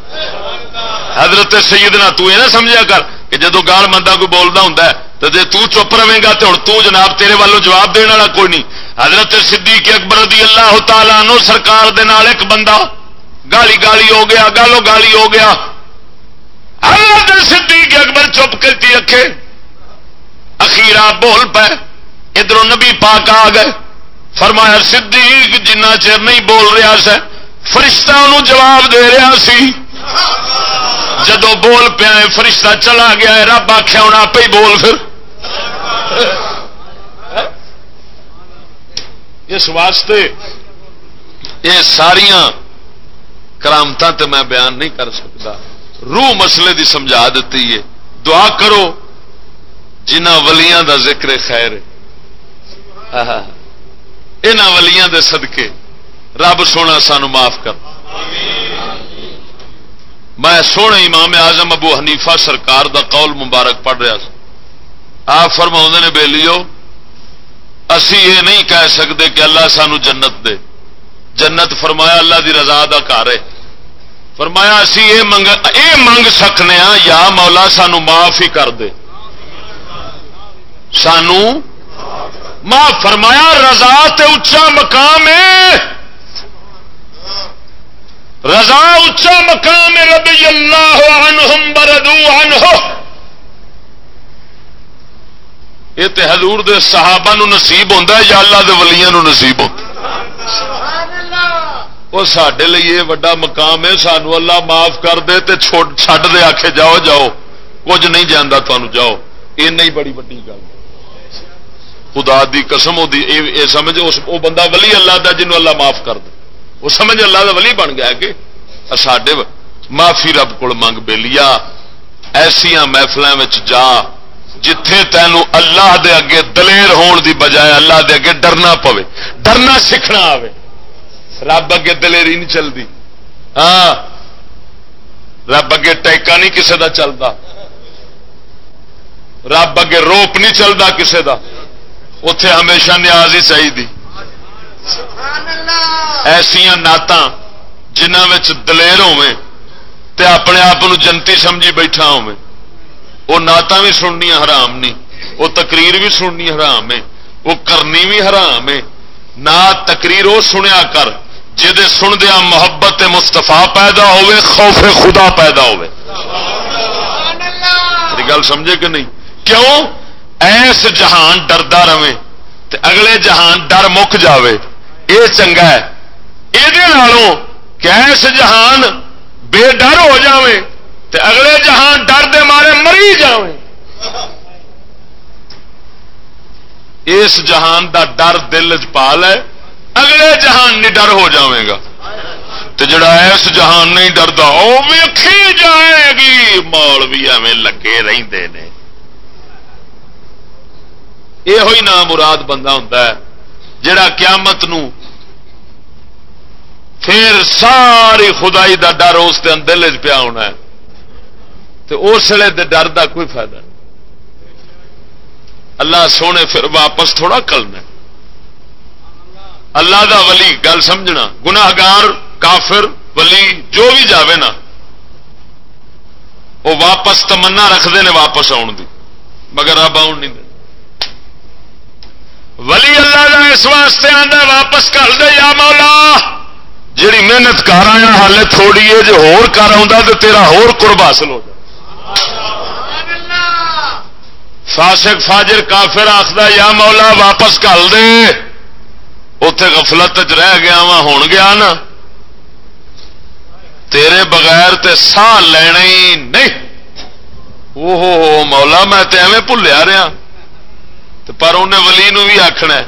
حضرت سیدنا تو یہ نہ سمجھا کر کہ جدو گال مندہ کوئی بولتا ہوں تو جی چپ رہے گا تو ہوں تو جناب تیرے والوں جواب دینے والا کوئی نہیں۔ حضرت صدیق اکبر رضی اللہ تعالیٰ نو سرکار دے نال ایک بندہ گالی گالی ہو گیا، گالو گالی ہو گیا۔ حضرت صدیق اکبر چپ کرتی رکھے۔ اخیرا بول پے ادھر نبی پاک آ گئے۔ فرمایا، صدیق جنہ چر نہیں بول رہا سا، فرشتہ انہوں جواب دے رہا سی۔ جدو بول پیا فرشتہ چلا گیا رب آخیا ہونا، آپ ہی بول پھر۔ اس واسطے یہ ساریا کرامت تے میں بیان نہیں کر سکتا۔ روح مسئلے دی سمجھا دیتی ہے۔ دعا کرو جنہ ولیاں دا ذکر خیر یہاں ولیاں دے صدقے۔ رب سونا سانو معاف کر۔ میں سونے امام اعظم ابو حنیفہ سرکار دا قول مبارک پڑھ رہا آپ فرما نے بے لیو اسی یہ نہیں کہہ سکتے کہ اللہ سانو جنت دے۔ جنت فرمایا اللہ دی رضا دا کار ہے۔ فرمایا اسی یہ منگ اے منگ سکنے ہاں یا مولا سانو معاف ہی کر دے۔ سانو معاف، فرمایا رضا تے اچا مقام ہے۔ رضا اچا مقام ہے، رضی اللہ عنہم بردو عنہ۔ یہ تو حضور دے صحابہ نو نصیب ہوتا ہے یا اللہ دے ولیاں نو نصیب ہوتا وہ سڈے لیے یہ وڈا مقام ہے سانو اللہ معاف کر دے تے چھڈ دے آخے جاؤ جاؤ۔ کچھ نہیں جانا تمہیں جاؤ۔ یہ نہیں بڑی وڈی گل خدا دی قسم وہ سمجھ وہ بندہ ولی اللہ دا جنوں اللہ معاف کر دے۔ وہ سمجھ اللہ دا ولی بن گیا کہ ساڈے معافی رب کو منگ بے لیا ایسا محفل جا۔ جتھے تینوں اللہ دے اگے دلیر ہون دی بجائے اللہ دے اگے ڈرنا پوے ڈرنا سیکھنا آئے رب اگے دلیری نہیں چلتی ہاں۔ رب اگے ٹیکا نہیں کسے دا چلتا رب اگے روپ نہیں چلتا کسے دا۔ اتے ہمیشہ نیاز ہی چاہیے ایسا نعت جنہ دلیر ہوے تے اپنے آپ جنتی سمجھی بیٹھا ہوے وہ نعت بھی سننی حرام نہیں۔ وہ تقریر بھی سننی حرام ہے۔ وہ کرنی بھی حرام ہے۔ نہ تقریر وہ سنیا کر جہد سندیا محبت مستفا پیدا ہوے خوف خدا پیدا ہوے گل سمجھے کہ نہیں؟ کیوں؟ ایس جہان ڈردا رہے اگلے جہان ڈر مک جاوے۔ یہ چنگا ہے۔ یہ کہ ایس جہان بے ڈر ہو جاوے۔ تے اگلے جہان ڈر دے مارے مری جاوے اس جہان دا ڈر دل چ پا لے، اگلے جہان نہیں ڈر ہو جاوے گا۔ تے جڑا ایس جہان نہیں ڈردا وہ ویکھی جائے گی۔ مول بھی ایویں لگے رہتے ہیں یہ ہوئی نام مراد بندہ ہوں جڑا قیامت نو پھر ساری خدائی دا ڈر اس دل چ پیا ہونا ہے۔ تو اس ویلے ڈر دا کوئی فائدہ نہیں۔ اللہ سونے پھر واپس تھوڑا کرنا اللہ دا ولی، گل سمجھنا گناگار کافر، ولی، جو بھی جاوے نا، وہ واپس تمنا رکھتے ہیں واپس آن دی۔ مگر رب آن نہیں دے۔ ولی اللہ کا اس واسطے آدھا واپس کر دے یا مولا۔ جیڑی محنت کر آیا ہالے تھوڑی ہے، جو ہور کر آ تو تیرا ہور قرب حاصل ہو جائے فاسق، فاجر، کافر آخر یا مولا واپس کر دے۔ اتے غفلت رہ گیا وا ہو گیا نا۔ تیرے بغیر تے سا لینا ہی نہیں۔ او مولا، میں تے ایویں بھولیا رہا پر انہیں ولی نو بھی آخنا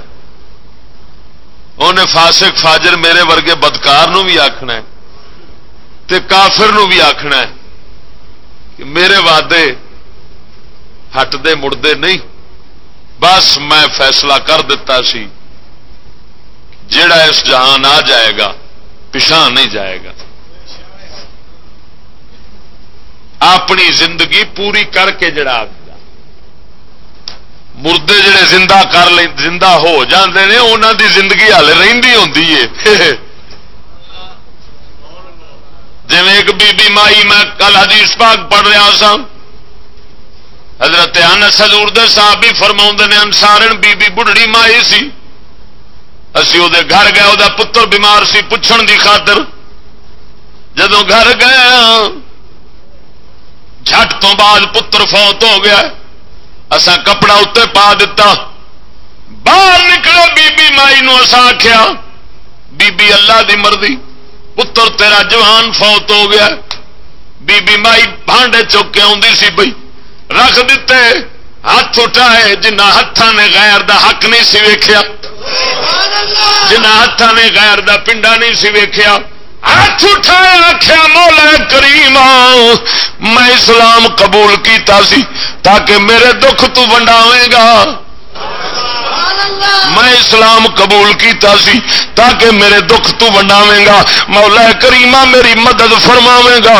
انہیں فاسق، فاجر میرے ورگے بدکار نو بھی آخنا تے کافر نو بھی آخنا کہ میرے وعدے ہٹتے مڑتے نہیں۔ بس میں فیصلہ کر دیتا سی۔ جڑا اس جہان آ جائے گا پچھا نہیں جائے گا۔ اپنی زندگی پوری کر کے جڑا مردے جڑے زندہ کر لیں زندہ ہو جاندے ہیں انہوں دی زندگی ہال رہی ہوں جی ایک بی بی مائی میں کل حدیث پاک پڑھ رہا سا حضرت انس حضور دے صاحب بھی فرما نے انسارن بی بی بڑھڑی مائی سی۔ اسی وہ گھر گئے وہ پتر بیمار سی، پوچھن دی خاطر۔ جدو گھر گیا جھٹ تو بعد پتر فوت ہو گیا۔ اسا کپڑا اتنے پا دیتا باہر نکلے بی بی مائی نو اسا آخیا بی بی اللہ دی مرضی۔ پتر تیرا جوان فوت ہو گیا۔ بی بی مائی بانڈے چوک کے آدھی سی بئی رکھ دیتے ہاتھ اٹھائے جنہ ہاتھوں نے غیر دا حق نہیں سی ویکھیا جنہ ہاتھوں نے غیر دا پنڈا نہیں سی ویکھیا، ہاتھ اٹھایا آخیا مولا کریم میں اسلام قبول کیتا سی تاکہ میرے دکھ تو ونڈاویں گا۔ میں اسلام قبول کیتا سی تاکہ میرے دکھ تو ونڈاوے گا۔ مولا کریمہ میری مدد فرماوے گا۔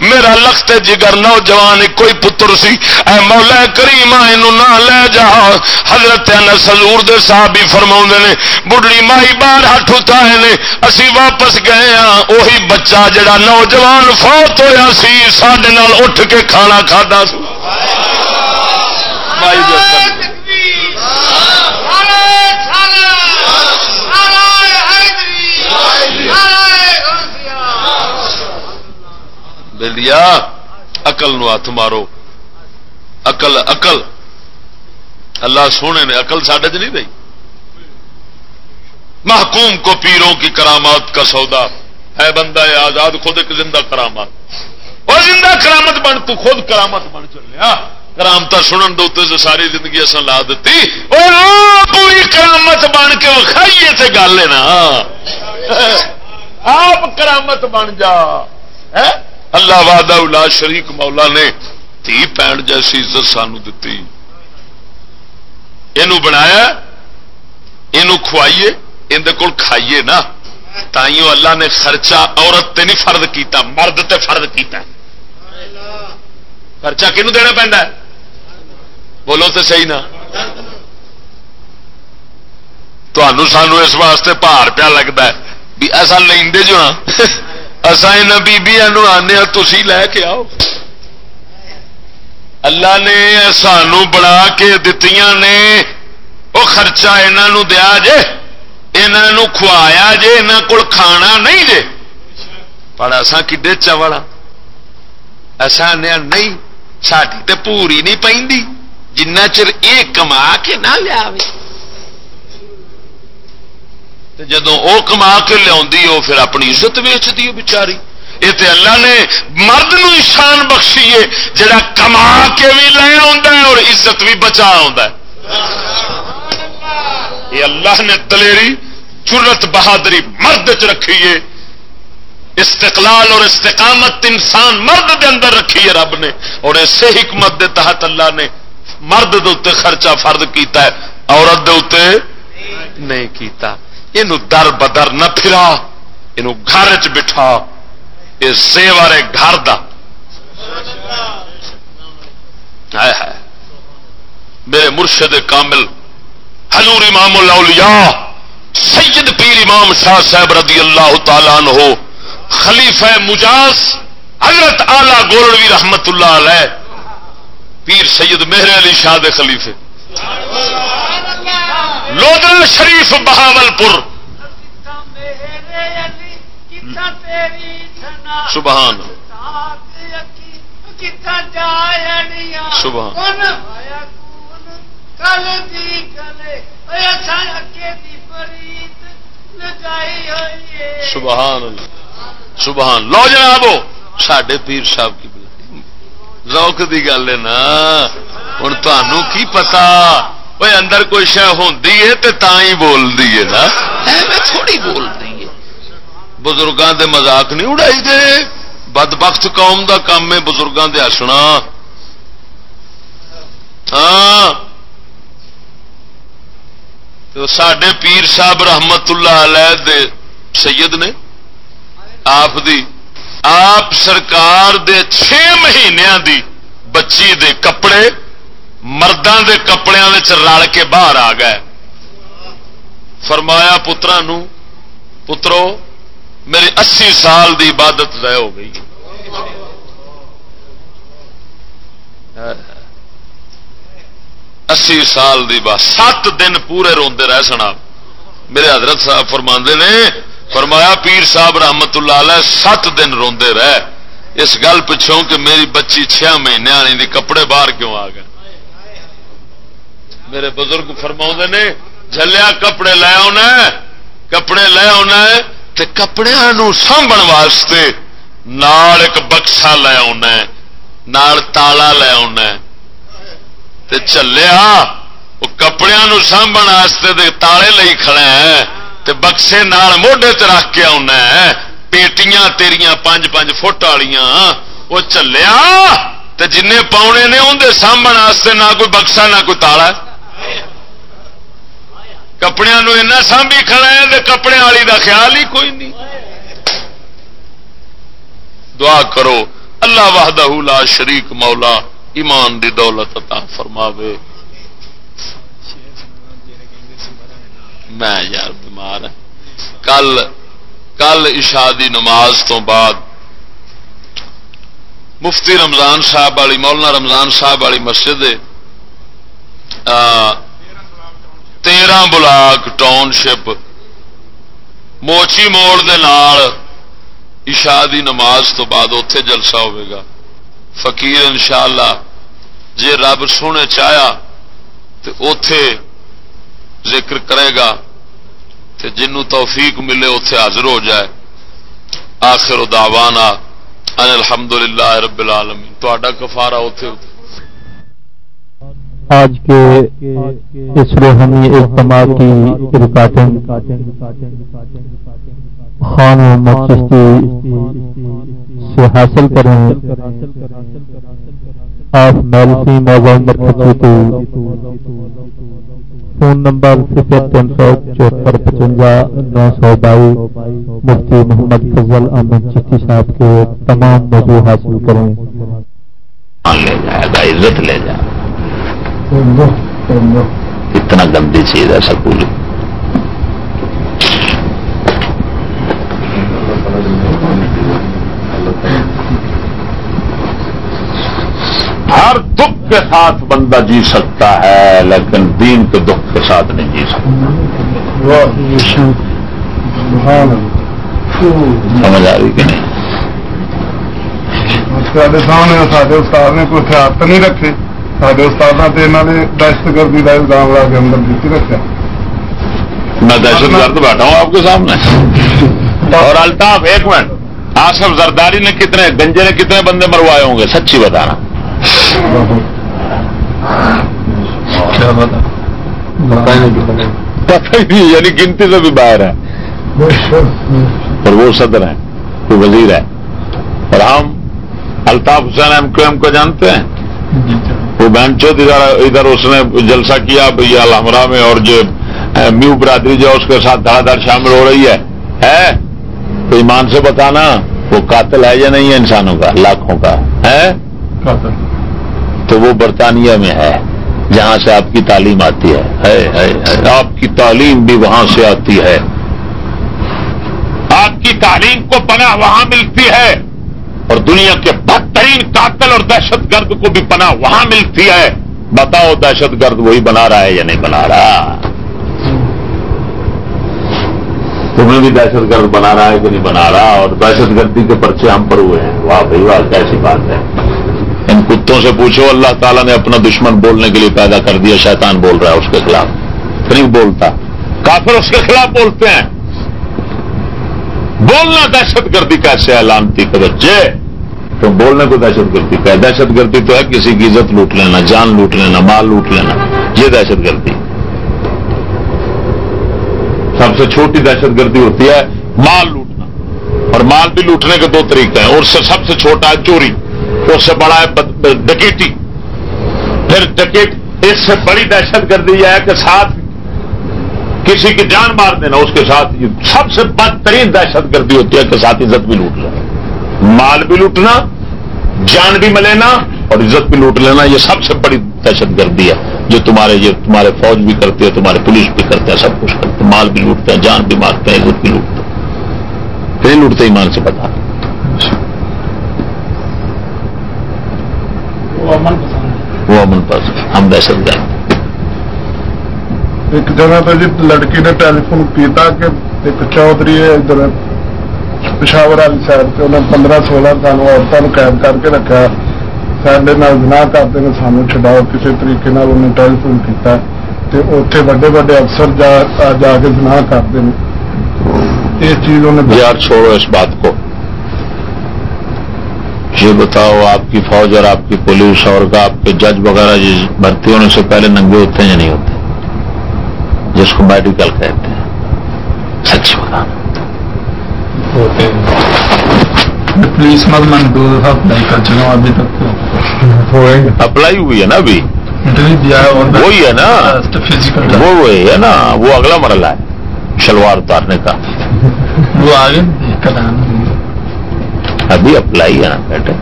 میرا لخت جگر نوجوان کوئی پتر سی۔ اے مولا کریمہ اینو نہ لے جا۔ حضرت انس حضور دے صحابی فرماوندے نے بڈڑی مائی باہر ہٹھ اٹھائے نے۔ اسی واپس گئے ہاں وہی بچہ جڑا نوجوان فوت ہویا سی ساڈے نال اٹھ کے کھانا کھادا سی۔ مائی دے بلیا اقل نو ہاتھ مارو۔ اقل اقل اللہ سونے نے اقل ساڈے چ نہیں رہی محکوم کو پیروں کی کرامات کا سودا۔ ہے بندہ ہے آزاد، خود ایک زندہ کرامات۔ اور زندہ کرامت بن، تو خود کرامت بن چلے کرامت سنن دے سے ساری زندگی اصل لا دیتی اور پوری کرامت بن کے وکھائیے تے گل ہے نا۔ آپ کرامت بن جا۔ اللہ واد شریک مولا نے تھی پین جیسی عزت سانو دیتی یہ بنایا یہ کھوائیے اندر کول کھائیے نا۔ تائیوں اللہ نے خرچہ عورت تے نہیں فرد کیتا، مرد تے فرد کیتا۔ خرچہ کنو دینا پہنتا ہے؟ بولو تو صحیح نا۔ تمہوں سانو اس واسطے پار پیا لگتا ہے۔ بھی ایسا لے جو ہاں۔ اصا یہاں بیبیا آنے تھی لے کے آؤ۔ اللہ نے سانو بنا کے دتیاں نے وہ خرچہ یہاں دیا جے یہاں کھوایا جے یہاں کول کھانا نہیں جے۔ پر اصا کڈے چوڑا؟ ایسا نہیں ساری تو پوری نہیں پی جنہ چر یہ کما کے نہ لیا جدو وہ کما کے لیا پھر اپنی عزت ویچ دی بچاری یہ تو اللہ نے مرد نو شان بخشی ہے، جڑا کما کے بھی لے آ اور عزت بھی بچا ہے۔ یہ اللہ نے دلیری جرت بہادری مرد چ رکھی ہے۔ استقلال اور استقامت انسان مرد دے اندر رکھی ہے رب نے۔ اور اسی حکمت دے تحت اللہ نے مرد دے خرچہ فرد کیتا ہے، عورت دے نہیں کیتا۔ یہ در بدر نہ پھرا یہ گھر چ بٹھا۔ یہ سیوار گھر دا۔ ہے میرے مرشد کامل، حضور امام الاولیاء، سید پیر امام شاہ صاحب رضی اللہ تعالیٰ عنہ، خلیفہ مجاز، حضرت آلہ گولوی رحمت اللہ علیہ، پیر سید مہر علی شاہ دے خلیفے۔ لودر شریف بہاول پور سبحان سبحان سبحان سبحان لو جناب سڈے پیر صاحب کی روک کی گل ہے نا۔ ہوں تمہوں کی پتا وہ اندر کوئی شہ ہوتی ہے تو ہی بولتی ہے نا۔ تھوڑی بولتی ہے بزرگوں دے مزاق نہیں اڑائی دے۔ بد بخت قوم دا کام ہے بزرگوں دے ہسنا ہاں۔ تو سڈے پیر صاحب رحمت اللہ علیہ دے سید نے آپ دی، آپ سرکار دے چھ مہینوں دی بچی دے کپڑے مردوں دے کپڑے رل کے باہر آ گئے۔ فرمایا پترا پترو میری اسی سال دی عبادت طے ہو گئی۔ اسی سال دی بات سات دن پورے روندے رہ سنا میرے حضرت صاحب فرما نے، فرمایا پیر صاحب رحمت اللہ علیہ سات دن روندے رہ اس گل پچھوں کہ میری بچی چھ مہینے آنی دی، کپڑے باہر کیوں آ گئے؟ میرے بزرگ فرما نے جلیا کپڑے لے آنا کپڑے لے آنا تے کپڑے سانبن واسطے نال ایک بکسا لے آنا نال تالا لے آنا تے چلیا وہ کپڑے سانبن واسطے تالے لے کھڑے ہیں تے بکسے نال موڈے تے رکھ کے آنا پیٹیاں تیریاں پانچ پانچ فٹ والیاں۔ وہ چلیا، تے جن پاؤنے نے اندر سانبن واسطے نہ کوئی بکسا نہ کوئی تالا کپڑے ایسا سانبھی کھڑا ہے تے کپڑے والی دا خیال ہی کوئی نہیں۔ دعا کرو، اللہ وحدہ لا شریک مولا ایمان دی دولت عطا فرماوے۔ میں یار بیمار ہوں کل کل دی نماز تو بعد مفتی رمضان صاحب والی، مولانا رمضان صاحب والی مسجد تیرہ بلاک ٹاؤن شپ موچی موڑ دے نال عشاء دی نماز تو بعد اتے جلسہ ہوئے گا۔ فقیر انشاءاللہ، جے رب سونے چاہیا تو اتے ذکر کرے گا تو جنوں توفیق ملے اتے حاضر ہو جائے۔ آخر دعوانا ان الحمد للہ رب العالمین۔ تو کفارا اتے آج کے اس روحانی اجتماع کی ریکارڈنگ خان محمد چشتی سے حاصل کریں۔ آپ Mailsi mobile number phone number صفر تین سو چوہتر پچنجا نو سو بائیس۔ مفتی محمد فضل احمد چشتی صاحب کے تمام موضوع حاصل کریں۔ لے جائے گا عزت لے جائے۔ اتنا گندی چیز ہے سکول ہر دکھ کے ساتھ بندہ جی سکتا ہے، لیکن دین کے دکھ کے ساتھ نہیں جی سکتا۔ سمجھ آ رہی کہ نہیں؟ سامنے استاد نے کوئی خیال تو نہیں رکھے۔ سارے استاد دہشت گردی کا الزام لا کے اندر جیتی رکھا میں دہشت گرد بیٹھا ہوں آپ کے سامنے اور الطاف ایک منٹ آصف زرداری نے کتنے گنجے نے کتنے بندے مروائے ہوں گے سچی بتانا پتہ ہی نہیں یعنی گنتی سے بھی باہر ہے اور وہ صدر ہیں کوئی وزیر ہے اور ہم Altaf Hussain M Q M کو جانتے ہیں وہ بہن چود ادھر ادھر اس نے جلسہ کیا بھیا الحمرا میں اور جو میو برادری جو اس کے ساتھ دھڑا دھڑ شامل ہو رہی ہے۔ ہے؟ تو ایمان سے بتانا وہ قاتل ہے یا نہیں ہے انسانوں کا؟ لاکھوں کا۔ ہے؟ تو وہ برطانیہ میں ہے جہاں سے آپ کی تعلیم آتی ہے۔ آپ کی تعلیم بھی وہاں سے آتی ہے۔ آپ کی تعلیم کو پناہ وہاں ملتی ہے اور دنیا کے بدترین قاتل اور دہشت گرد کو بھی پناہ وہاں ملتی ہے۔ بتاؤ دہشت گرد وہی بنا رہا ہے یا نہیں بنا رہا؟ تمہیں بھی دہشت گرد بنا رہا ہے کہ نہیں بنا رہا؟ اور دہشت گردی کے پرچے ہم پر ہوئے ہیں۔ واہ بھائی، واہ، کیسی بات ہے۔ ان کتوں سے پوچھو، اللہ تعالیٰ نے اپنا دشمن بولنے کے لیے پیدا کر دیا، شیطان بول رہا ہے اس کے خلاف۔ نہیں بولتا۔ کافر اس کے خلاف بولتے ہیں۔ بولنا دہشت گردی کیسے اعلانتی کے بچے تو بولنے کو دہشت گردی کا دہشت گردی تو ہے کسی کی عزت لوٹ لینا، جان لوٹ لینا، مال لوٹ لینا، یہ دہشت گردی۔ سب سے چھوٹی دہشت گردی ہوتی ہے مال لوٹنا۔ اور مال بھی لوٹنے کے دو طریقے ہیں، اور سے سب سے چھوٹا ہے چوری اس سے بڑا ہے ڈکیٹی پھر ڈکیٹ اس سے بڑی دہشت گردی یہ ہے کہ ساتھ کسی کی جان مار دینا، اس کے ساتھ سب سے بدترین دہشت گردی ہوتی ہے کہ ساتھ عزت بھی لوٹ لینا مال بھی لوٹنا جان بھی ملینا اور عزت بھی لوٹ لینا یہ سب سے بڑی دہشت گردی ہے۔ جو تمہارے یہ تمہارے فوج بھی کرتے ہیں تمہارے پولیس بھی کرتے ہیں سب کچھ کرتے ہیں۔ مال بھی لوٹتے ہیں جان بھی مارتے ہیں عزت بھی لوٹتے ہیں۔ پھر لوٹتے ایمان سے پتا وہ امن پسند ہم دہشت گرد ایک جگہ پہ جی لڑکی نے ٹیلی فون کیا کہ ایک چودھری ہے ادھر۔ پشاور والی سائڈ سے انہیں پندرہ سولہ سال عورتوں قید کر کے رکھا سڈے گنا کرتے ہیں سانو چڈاؤ کسی طریقے انہیں ٹیلی فون کیا اتنے وڈے وڈے افسر جا جا کے گنا کرتے ہیں یہ چیز انہیں یار چھوڑو اس بات کو۔ یہ بتاؤ، آپ کی فوج اور آپ کی پولیس اور کا آپ کے جج وغیرہ جی بھرتی ہونے سے پہلے ننگے ہوتے ہیں یا نہیں ہوتے؟ جس کو میڈیکل کہتے ہیں۔ سچ بتا پولیس اپلائی کر چکا ابھی تک اپلائی ہوئی ہے نا ابھی؟ وہی ہے نا؟ وہ وہی ہے نا؟ وہ اگلا مرحلہ ہے شلوار اتارنے کا۔ وہ آگے ابھی اپلائی ہے نا بیٹے۔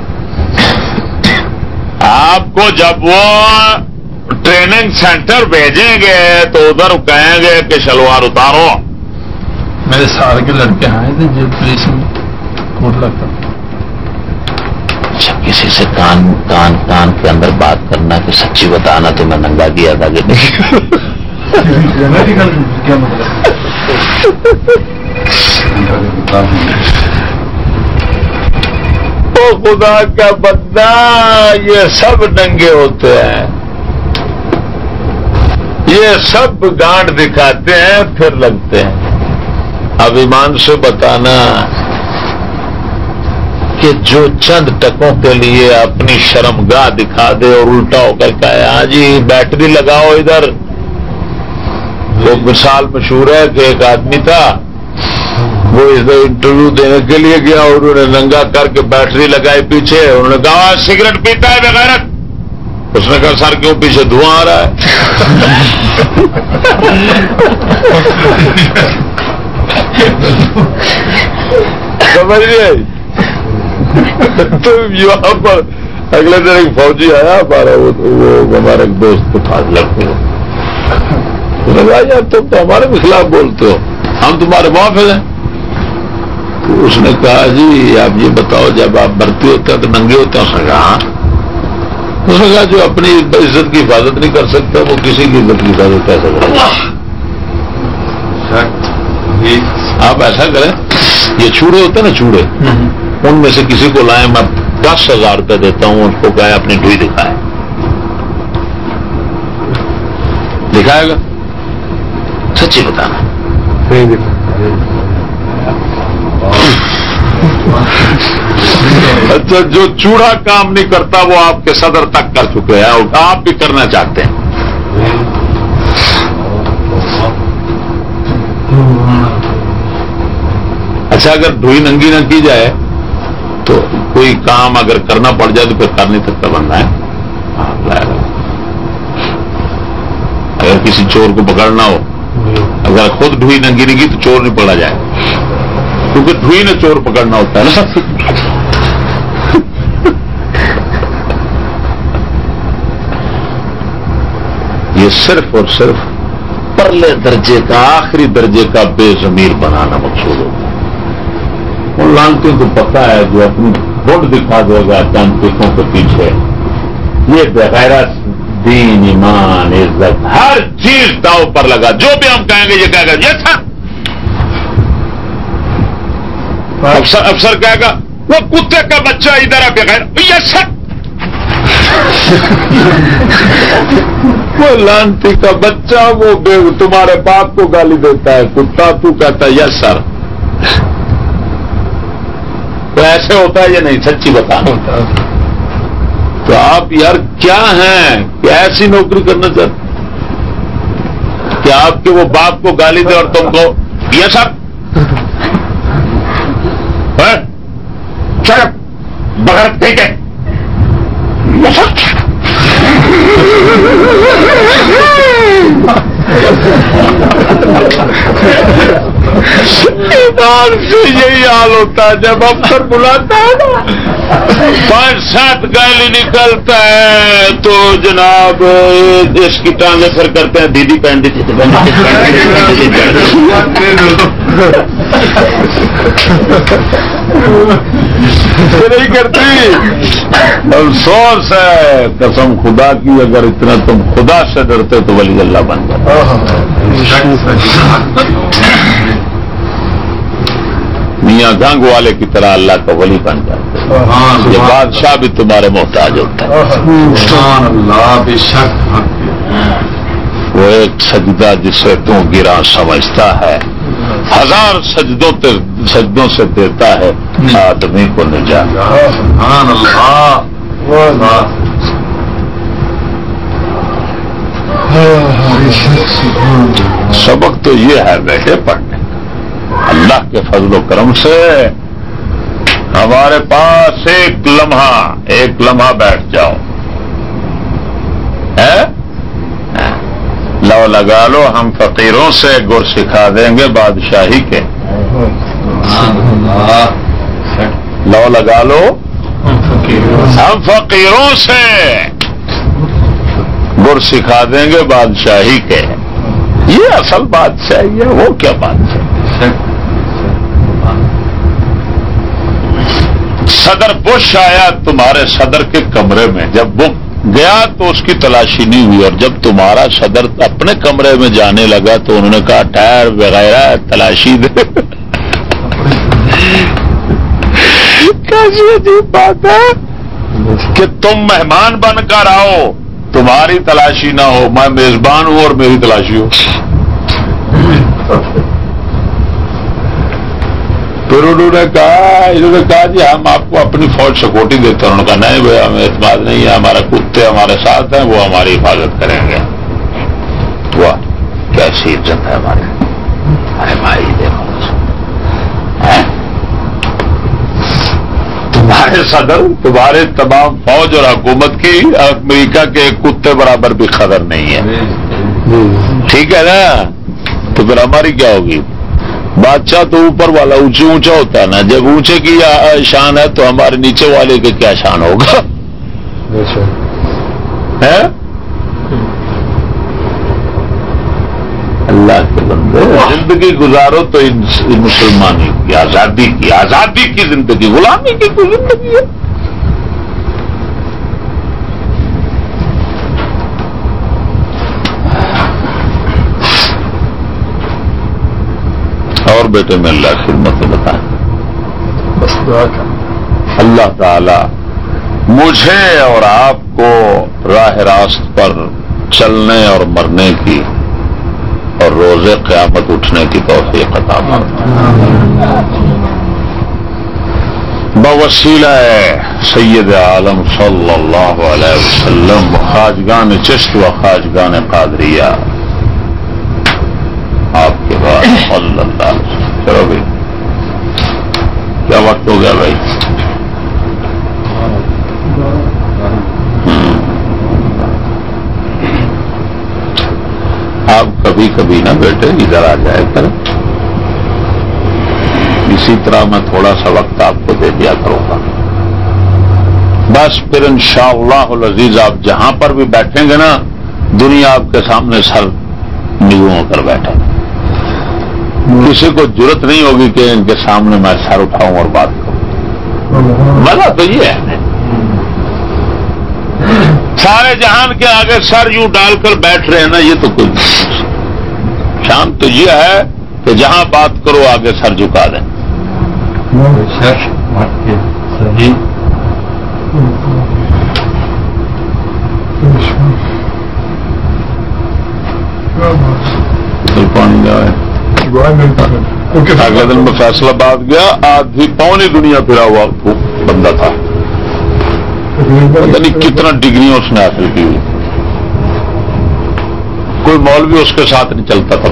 آپ کو جب وہ ٹریننگ سینٹر بھیجیں گے تو ادھر کہیں گے کہ شلوار اتارو۔ میرے سال کے لڑکے آئے تھے جب پولیس کوٹ لگتا اچھا کسی سے کان کان کان کے اندر بات کرنا کہ سچی بتانا تو میں ننگا دیا تھا کہ خدا کا بندہ یہ سب ننگے ہوتے ہیں۔ یہ سب گانٹ دکھاتے ہیں پھر لگتے ہیں۔ اب ایمان سے بتانا کہ جو چند ٹکوں کے لیے اپنی شرم گاہ دکھا دے اور الٹا ہو کر کہا ہاں جی بیٹری لگاؤ ادھر۔ وہ مثال مشہور ہے کہ ایک آدمی تھا، وہ انٹرویو دینے کے لیے گیا اور انہوں نے ننگا کر کے بیٹری لگائی پیچھے۔ انہوں نے کہا سگریٹ پیتا ہے بغیر اس نے کہا، سر کیوں پیچھے دھواں آ رہا ہے۔ سمجھ گئے تو یہاں پر اگلے دن ایک فوجی آیا، ہمارا وہ ہمارا ایک دوست تھا لگتے یار، تم تو ہمارے بھی خلاف بولتے ہو، ہم تمہارے معافذ ہیں۔ تو اس نے کہا جی آپ یہ بتاؤ، جب آپ بھرتی ہوتے ہیں تو ننگے ہوتے ہیں۔ اس نے کہا ہاں۔ اس نے کہا، جو اپنی عزت کی حفاظت نہیں کر سکتا وہ کسی کی عزت کی حفاظت کیسے کرے آپ ایسا کریں یہ چوڑے ہوتے ہیں نا چوڑے ان میں سے کسی کو لائیں میں دس ہزار روپے دیتا ہوں اس کو کہا اپنی ڈوئی دکھائے۔ دکھائے گا؟ سچی بتانا۔ اچھا جو چوڑا کام نہیں کرتا وہ آپ کے صدر تک کر چکے ہیں اور آپ بھی کرنا چاہتے ہیں۔ اچھا اگر ڈوئی ننگی نہ کی جائے تو کوئی کام اگر کرنا پڑ جائے تو پھر کر نہیں سکتا بننا ہے اگر کسی چور کو پکڑنا ہو، اگر خود ڈھوئی ننگی نہیں تو چور نہیں پکڑا جائے۔ کیونکہ ڈھوئی نے چور پکڑنا ہوتا ہے نا۔ یہ صرف اور صرف پرلے درجے کا، آخری درجے کا بے زمیر بنانا مقصود ہے۔ ان لانتوں کو پتا ہے جو اپنی بوٹ دکھا دے گا چند پیسوں کے پیچھے یہ بغیر دین، ایمان، عزت، ہر چیز داؤ پر لگا۔ جو بھی ہم کہیں گے، یہ کہے گا، یہ تھا۔ افسر افسر کہے گا، وہ کتے کا بچہ ادھر ہے، بغیر۔ یہ سب وہ لانتی کا بچہ، وہ تمہارے باپ کو گالی دیتا ہے، کتا تو کہتا ہے یس سر تو ایسے ہوتا ہے یا نہیں، سچی بتانا تو آپ یار کیا ہیں؟ کہ ایسی نوکری کرنا چاہتے کہ آپ کے وہ باپ کو گالی دے اور تم کو یہ سب۔ ہاں؟ بغیر ٹھیک ہے۔ یہی حال ہوتا ہے، جب افسر بلاتا ہے نا۔ پانچ سات گالی نکلتا ہے۔ تو جناب اس کی ٹانگیں پھر کرتے ہیں۔ دیدی پہن دی نہیں کرتی۔ افسوس ہے۔ قسم خدا کی، اگر اتنا تم خدا سے ڈرتے تو ولی اللہ بن میاں گنگ والے کی طرح اللہ کا ولی بن جاتے یہ بادشاہ بھی تمہارے محتاج ہوتا ہے۔ وہ ایک سجدہ جسے تو گرا سمجھتا ہے۔ ہزار سجدوں سجدوں سے دیتا ہے۔ آدمی کو نجات۔ سبق تو یہ ہے بیٹے پڑھنے۔ اللہ کے فضل و کرم سے ہمارے پاس ایک لمحہ ایک لمحہ بیٹھ جاؤ۔ لو لگا لو، ہم فقیروں سے گر سکھا دیں گے بادشاہی کے۔ لو لگا لو۔ ہم فقیروں سے گر سکھا دیں گے بادشاہی کے۔ یہ اصل بادشاہی ہے، وہ کیا بادشاہ صدر بش آیا تمہارے صدر کے کمرے میں۔ جب وہ گیا تو اس کی تلاشی نہیں ہوئی، اور جب تمہارا صدر اپنے کمرے میں جانے لگا تو انہوں نے کہا، ٹائر وغیرہ تلاشی دے۔ بات ہے کہ تم مہمان بن کر آؤ۔ تمہاری تلاشی نہ ہو، میں میزبان ہوں اور میری تلاشی ہو تو پھر انہوں نے کہا انہوں نے کہا جی ہم آپ کو اپنی فوج سکوٹی دیتے ہیں۔ انہوں نے کہا نہیں بھائی ہمیں اعتماد نہیں ہے ہمارے کتے ہمارے ساتھ ہیں وہ ہماری حفاظت کریں گے۔ وہ کیسی عزت ہے ہمارے؟ ارے بھائی دیکھو۔ تمہارے صدر تمہارے تمام فوج اور حکومت کی امریکہ کے کتے برابر بھی قدر نہیں ہے۔ ٹھیک ہے نا؟ تو پھر ہماری کیا ہوگی؟ بادشاہ تو اوپر والا اونچے اونچا ہوتا ہے نا۔ جب اونچے کی شان ہے تو ہمارے نیچے والے کے کیا شان ہوگا؟ اللہ کے بندے زندگی گزارو تو مسلمانی کی آزادی کی آزادی کی زندگی غلامی کی کوئی زندگی ہے؟ اور بیٹے میں اللہ خدمت میں بتائیں۔ اللہ تعالی مجھے اور آپ کو راہ راست پر چلنے اور مرنے کی اور روزے قیامت اٹھنے کی توفیق عطا بوسیلہ سید عالم صلی اللہ علیہ وسلم، خاجگان چشت و خاجگان قادریہ۔ صلی اللہ۔ چلو بھائی کیا وقت ہو گیا بھائی؟ آپ کبھی کبھی نہ بیٹے ادھر آ جائے کر اسی طرح میں تھوڑا سا وقت آپ کو دے دیا کروں گا۔ بس پھر ان شاء اللہ عزیز آپ جہاں پر بھی بیٹھیں گے نا، دنیا آپ کے سامنے سر نیو ہو کر بیٹھے۔ کسی کو ضرورت نہیں ہوگی کہ ان کے سامنے میں سر اٹھاؤں اور بات کروں۔ مزہ تو یہ ہے۔ سارے جہان کے آگے سر یوں ڈال کر بیٹھ رہے ہیں نا یہ تو کوئی شان تو یہ ہے کہ جہاں بات کرو آگے سر جھکا دیں۔ پانی جائے اگلے دن میں فیصلہ باد گیا، آدھی پونی دنیا پھرا ہوا بندہ تھا۔ پتہ نہیں کتنا ڈگری اس نے حاصل کی ہوئی۔ کوئی مولوی اس کے ساتھ نہیں چلتا تھا۔